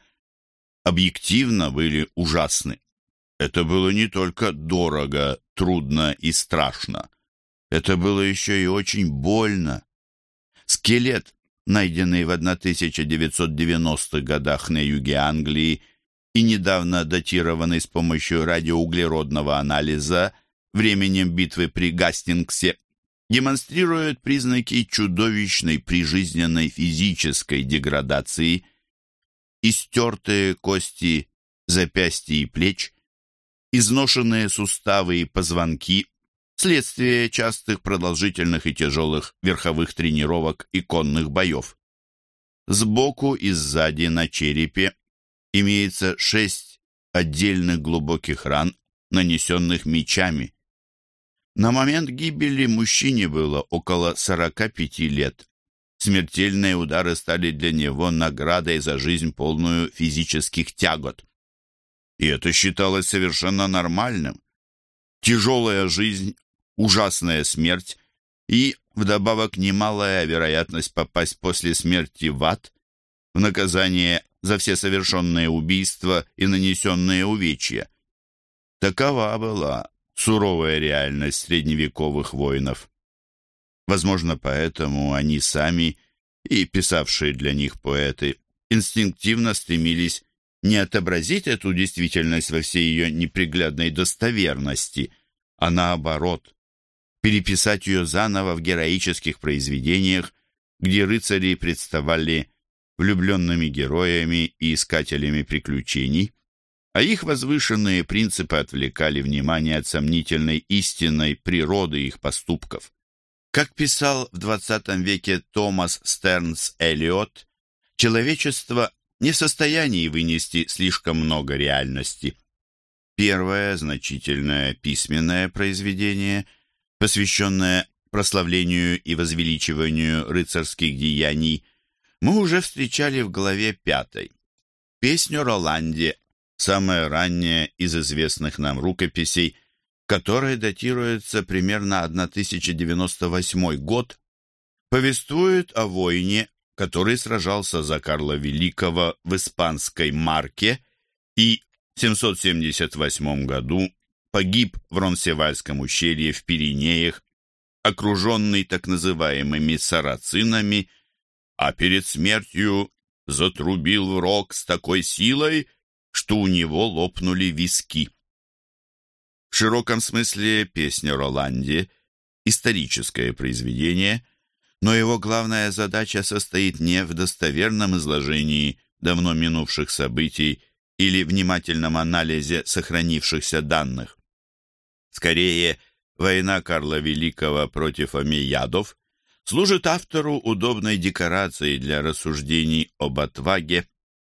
объективно были ужасны. Это было не только дорого, трудно и страшно. Это было еще и очень больно. Скелет найденный в 1990-х годах на юге Англии и недавно датированный с помощью радиоуглеродного анализа временем битвы при Гастингсе, демонстрирует признаки чудовищной прижизненной физической деградации, истертые кости запястья и плеч, изношенные суставы и позвонки, Следствие частых продолжительных и тяжелых верховых тренировок и конных боев. Сбоку и сзади на черепе имеется шесть отдельных глубоких ран, нанесенных мечами. На момент гибели мужчине было около 45 лет. Смертельные удары стали для него наградой за жизнь, полную физических тягот. И это считалось совершенно нормальным. Тяжелая жизнь ужасная смерть и, вдобавок, немалая вероятность попасть после смерти в ад в наказание за все совершенные убийства и нанесенные увечья. Такова была суровая реальность средневековых воинов. Возможно, поэтому они сами и писавшие для них поэты инстинктивно стремились не отобразить эту действительность во всей ее неприглядной достоверности, а наоборот, переписать ее заново в героических произведениях, где рыцари представали влюбленными героями и искателями приключений, а их возвышенные принципы отвлекали внимание от сомнительной истинной природы их поступков. Как писал в XX веке Томас Стернс Эллиот, человечество не в состоянии вынести слишком много реальности. Первое значительное письменное произведение – посвященное прославлению и возвеличиванию рыцарских деяний, мы уже встречали в главе пятой. Песню Роланде, самая ранняя из известных нам рукописей, которая датируется примерно 1098 год, повествует о воине, который сражался за Карла Великого в испанской Марке и в 778 году погиб в Ронсевальском ущелье в Пиренеях, окруженный так называемыми сарацинами, а перед смертью затрубил в рог с такой силой, что у него лопнули виски. В широком смысле песня Роланди — историческое произведение, но его главная задача состоит не в достоверном изложении давно минувших событий или внимательном анализе сохранившихся данных. Скорее, война Карла Великого против омейядов служит автору удобной декорацией для рассуждений об отваге,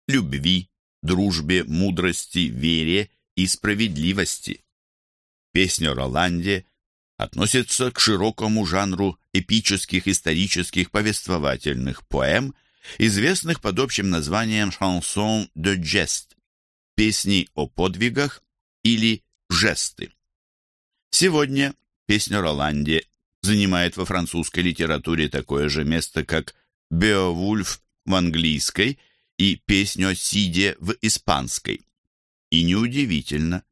любви, дружбе, мудрости, вере и справедливости. Песня Роланде относится к широкому жанру эпических исторических повествовательных поэм, известных под общим названием «шансон de geste» – песни о подвигах или жесты. Сегодня песня Роланде занимает во французской литературе такое же место, как «Беовульф» в английской и «Песнь о Сиде» в испанской. И неудивительно.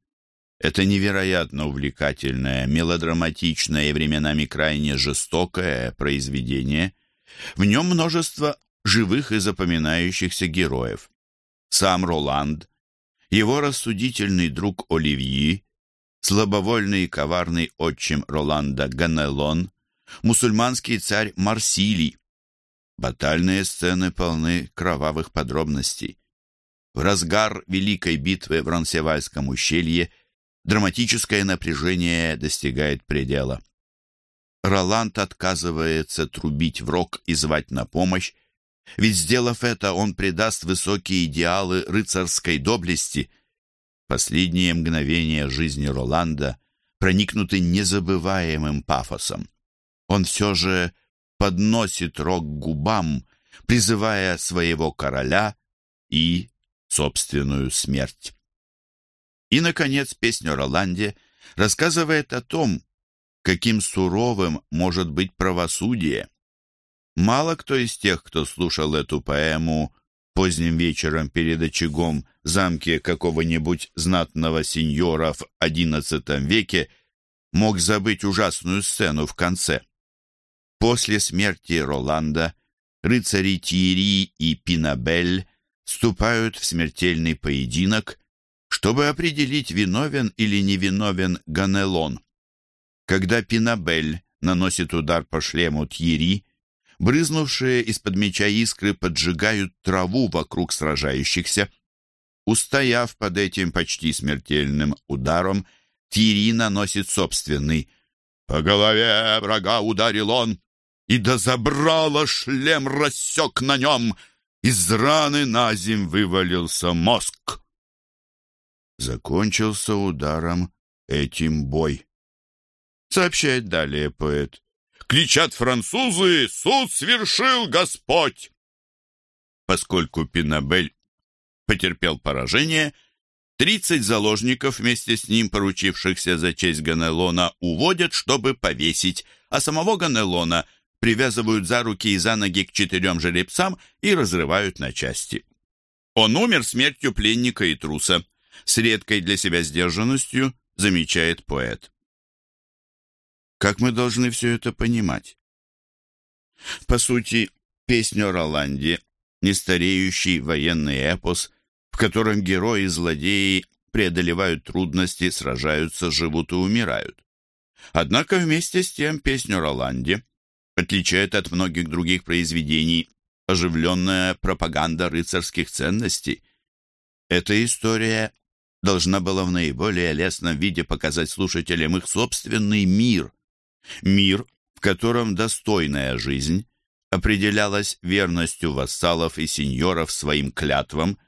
Это невероятно увлекательное, мелодраматичное и временами крайне жестокое произведение. В нем множество живых и запоминающихся героев. Сам Роланд, его рассудительный друг Оливьи, слабовольный и коварный отчим Роланда Ганелон, мусульманский царь Марсилий. Батальные сцены полны кровавых подробностей. В разгар Великой битвы в Ронсевальском ущелье драматическое напряжение достигает предела. Роланд отказывается трубить в рог и звать на помощь, ведь, сделав это, он предаст высокие идеалы рыцарской доблести – Последние мгновения жизни Роланда проникнуты незабываемым пафосом. Он все же подносит рог к губам, призывая своего короля и собственную смерть. И, наконец, песня Роланде рассказывает о том, каким суровым может быть правосудие. Мало кто из тех, кто слушал эту поэму поздним вечером перед очагом замке какого-нибудь знатного сеньора в XI веке мог забыть ужасную сцену в конце. После смерти Роланда рыцари Тири и Пинабель вступают в смертельный поединок, чтобы определить, виновен или невиновен Ганелон. Когда Пинабель наносит удар по шлему Тьери, брызнувшие из-под меча искры поджигают траву вокруг сражающихся. Устояв под этим почти смертельным ударом, Тири наносит собственный. По голове врага ударил он, и до забрала шлем рассек на нем. Из раны на земь вывалился мозг. Закончился ударом этим бой. Сообщает далее поэт. Кричат французы, суд свершил Господь! Поскольку Пинабель потерпел поражение, 30 заложников вместе с ним, поручившихся за честь Ганелона, уводят, чтобы повесить, а самого Ганелона привязывают за руки и за ноги к четырем жеребцам и разрывают на части. Он умер смертью пленника и труса. С редкой для себя сдержанностью замечает поэт. Как мы должны все это понимать? По сути, песня о Роланде — нестареющий военный эпос, в котором герои и злодеи преодолевают трудности, сражаются, живут и умирают. Однако вместе с тем песню Роланде отличает от многих других произведений оживленная пропаганда рыцарских ценностей. Эта история должна была в наиболее лестном виде показать слушателям их собственный мир, Мир, в котором достойная жизнь определялась верностью вассалов и сеньоров своим клятвам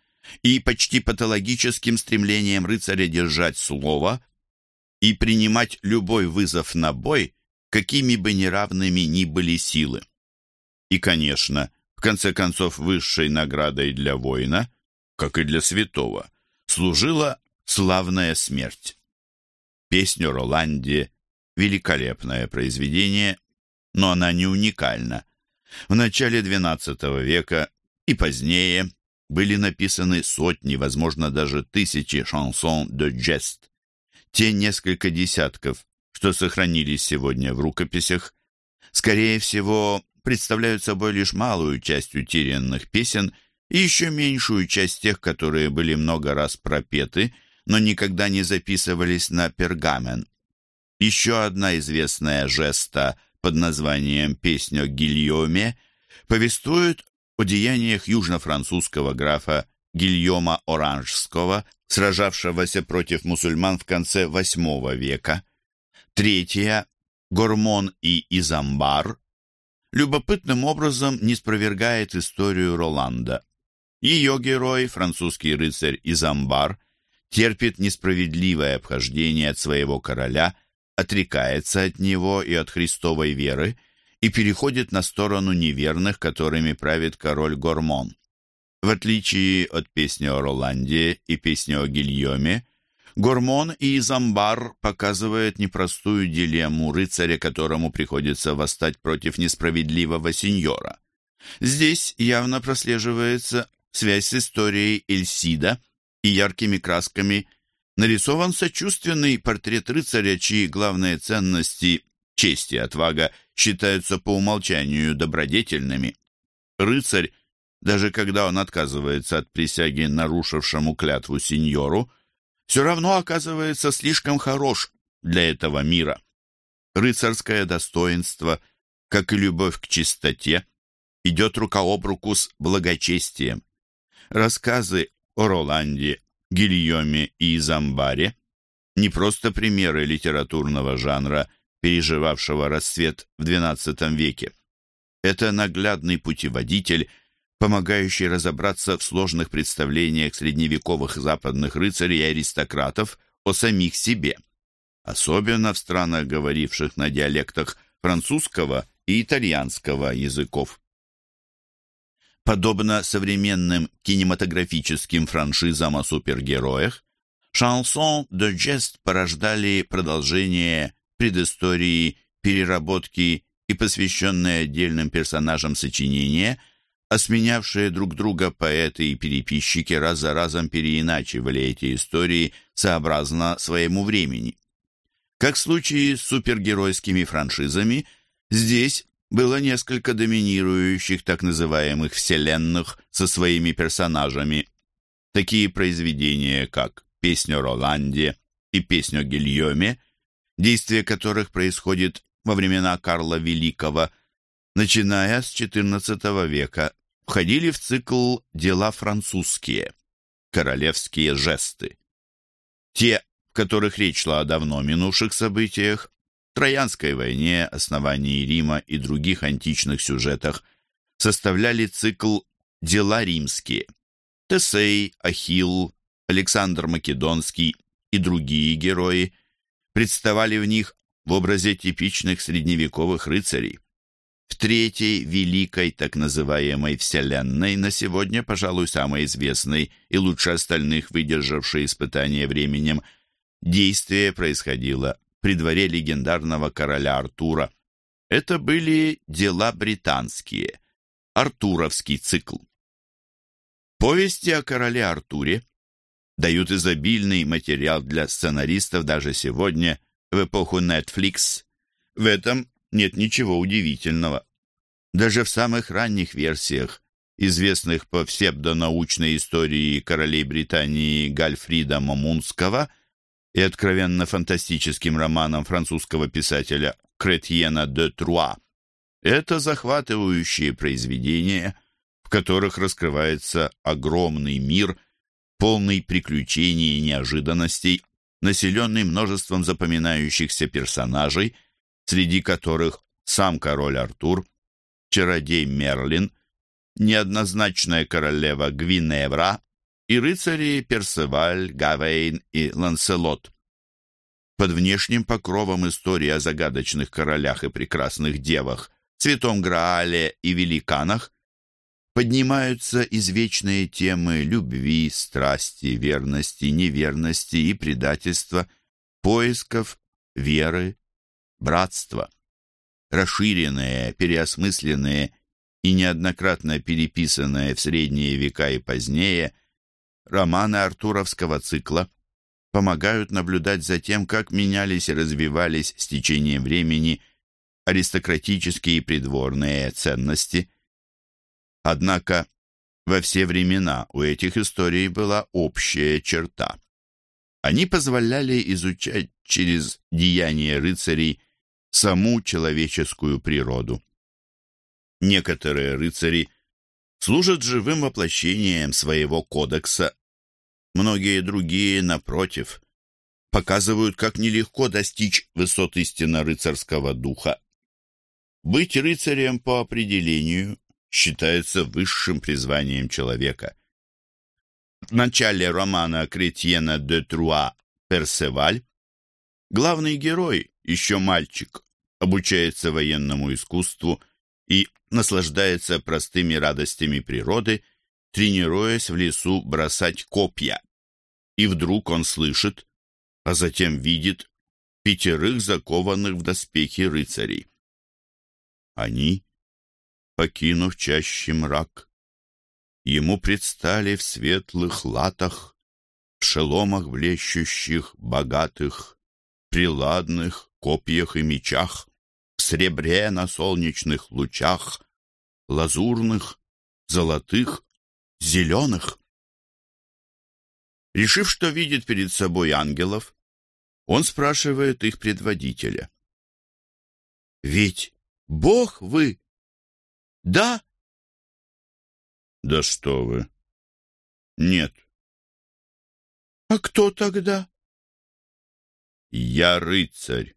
и почти патологическим стремлением рыцаря держать слово и принимать любой вызов на бой, какими бы неравными ни были силы. И, конечно, в конце концов, высшей наградой для воина, как и для святого, служила славная смерть. Песню Роланде великолепное произведение, но она не уникальна. В начале XII века и позднее были написаны сотни, возможно, даже тысячи шансон de geste. Те несколько десятков, что сохранились сегодня в рукописях, скорее всего, представляют собой лишь малую часть утерянных песен, и еще меньшую часть тех, которые были много раз пропеты, но никогда не записывались на пергамен. Еще одна известная жеста под названием «Песня Гильоме» повествует о деяниях южно-французского графа Гильома Оранжского, сражавшегося против мусульман в конце VIII века. Третья «Гормон и Изамбар» любопытным образом не спровергает историю Роланда. Ее герой, французский рыцарь Изамбар, терпит несправедливое обхождение от своего короля, отрекается от него и от Христовой веры и переходит на сторону неверных, которыми правит король Гормон. В отличие от песни о Роланде и песни о Гильоме, Гормон и Изамбар показывают непростую дилемму рыцаря, которому приходится восстать против несправедливого сеньора. Здесь явно прослеживается связь с историей Эльсида и яркими красками нарисован сочувственный портрет рыцаря, чьи главные ценности – честь и отвага – считаются по умолчанию добродетельными. Рыцарь, даже когда он отказывается от присяги нарушившему клятву сеньору, все равно оказывается слишком хорош для этого мира. Рыцарское достоинство, как и любовь к чистоте, идет рука об руку с благочестием. Рассказы о Роланде, Гильоме и Замбаре не просто примеры литературного жанра, переживавшего расцвет в XII веке. Это наглядный путеводитель – помогающий разобраться в сложных представлениях средневековых западных рыцарей и аристократов о самих себе, особенно в странах, говоривших на диалектах французского и итальянского языков. Подобно современным кинематографическим франшизам о супергероях, шансон де джест порождали продолжение предыстории, переработки и посвященные отдельным персонажам сочинения – а сменявшие друг друга поэты и переписчики раз за разом переиначивали эти истории сообразно своему времени. Как в случае с супергеройскими франшизами, здесь было несколько доминирующих так называемых вселенных со своими персонажами. Такие произведения, как «Песня Роланде» и «Песня Гильоме», действие которых происходит во времена Карла Великого – начиная с XIV века, входили в цикл «Дела французские», «Королевские жесты». Те, в которых речь шла о давно минувших событиях, Троянской войне, основании Рима и других античных сюжетах, составляли цикл «Дела римские». Тесей, Ахилл, Александр Македонский и другие герои представали в них в образе типичных средневековых рыцарей. В третьей, великой так называемой Вселенной, на сегодня, пожалуй, самой известной и лучше остальных выдержавшей испытание временем, действие происходило при дворе легендарного короля Артура. Это были дела британские, Артуровский цикл. Повести о короле Артуре дают изобильный материал для сценаристов даже сегодня, в эпоху Netflix. В этом нет ничего удивительного. Даже в самых ранних версиях, известных по псевдонаучной истории королей Британии Гальфрида Мамунского и откровенно фантастическим романам французского писателя Кретьена де Труа, это захватывающие произведения, в которых раскрывается огромный мир, полный приключений и неожиданностей, населенный множеством запоминающихся персонажей, среди которых сам король Артур, чародей Мерлин, неоднозначная королева Гвиневра и рыцари Персеваль, Гавейн и Ланселот. Под внешним покровом истории о загадочных королях и прекрасных девах, Святом Граале и великанах поднимаются извечные темы любви, страсти, верности, неверности и предательства, поисков, веры, братства. Расширенные, переосмысленные и неоднократно переписанные в средние века и позднее, романы Артуровского цикла помогают наблюдать за тем, как менялись и развивались с течением времени аристократические и придворные ценности. Однако Во все времена у этих историй была общая черта. Они позволяли изучать через деяния рыцарей саму человеческую природу. Некоторые рыцари служат живым воплощением своего кодекса, многие другие, напротив, показывают, как нелегко достичь высот истинно рыцарского духа. Быть рыцарем по определению считается высшим призванием человека. В начале романа Кретьена де Труа «Персеваль» главный герой, еще мальчик, обучается военному искусству и наслаждается простыми радостями природы, тренируясь в лесу бросать копья. И вдруг он слышит, а затем видит пятерых закованных в доспехи рыцарей. Они, покинув чаще мрак, ему предстали в светлых латах, в шеломах блещущих, богатых, приладных, копьях и мечах, сребре на солнечных лучах, лазурных, золотых, зеленых. Решив, что видит перед собой ангелов, он спрашивает их предводителя. «Ведь Бог вы? Да?» «Да что вы! Нет». «А кто тогда?» «Я рыцарь».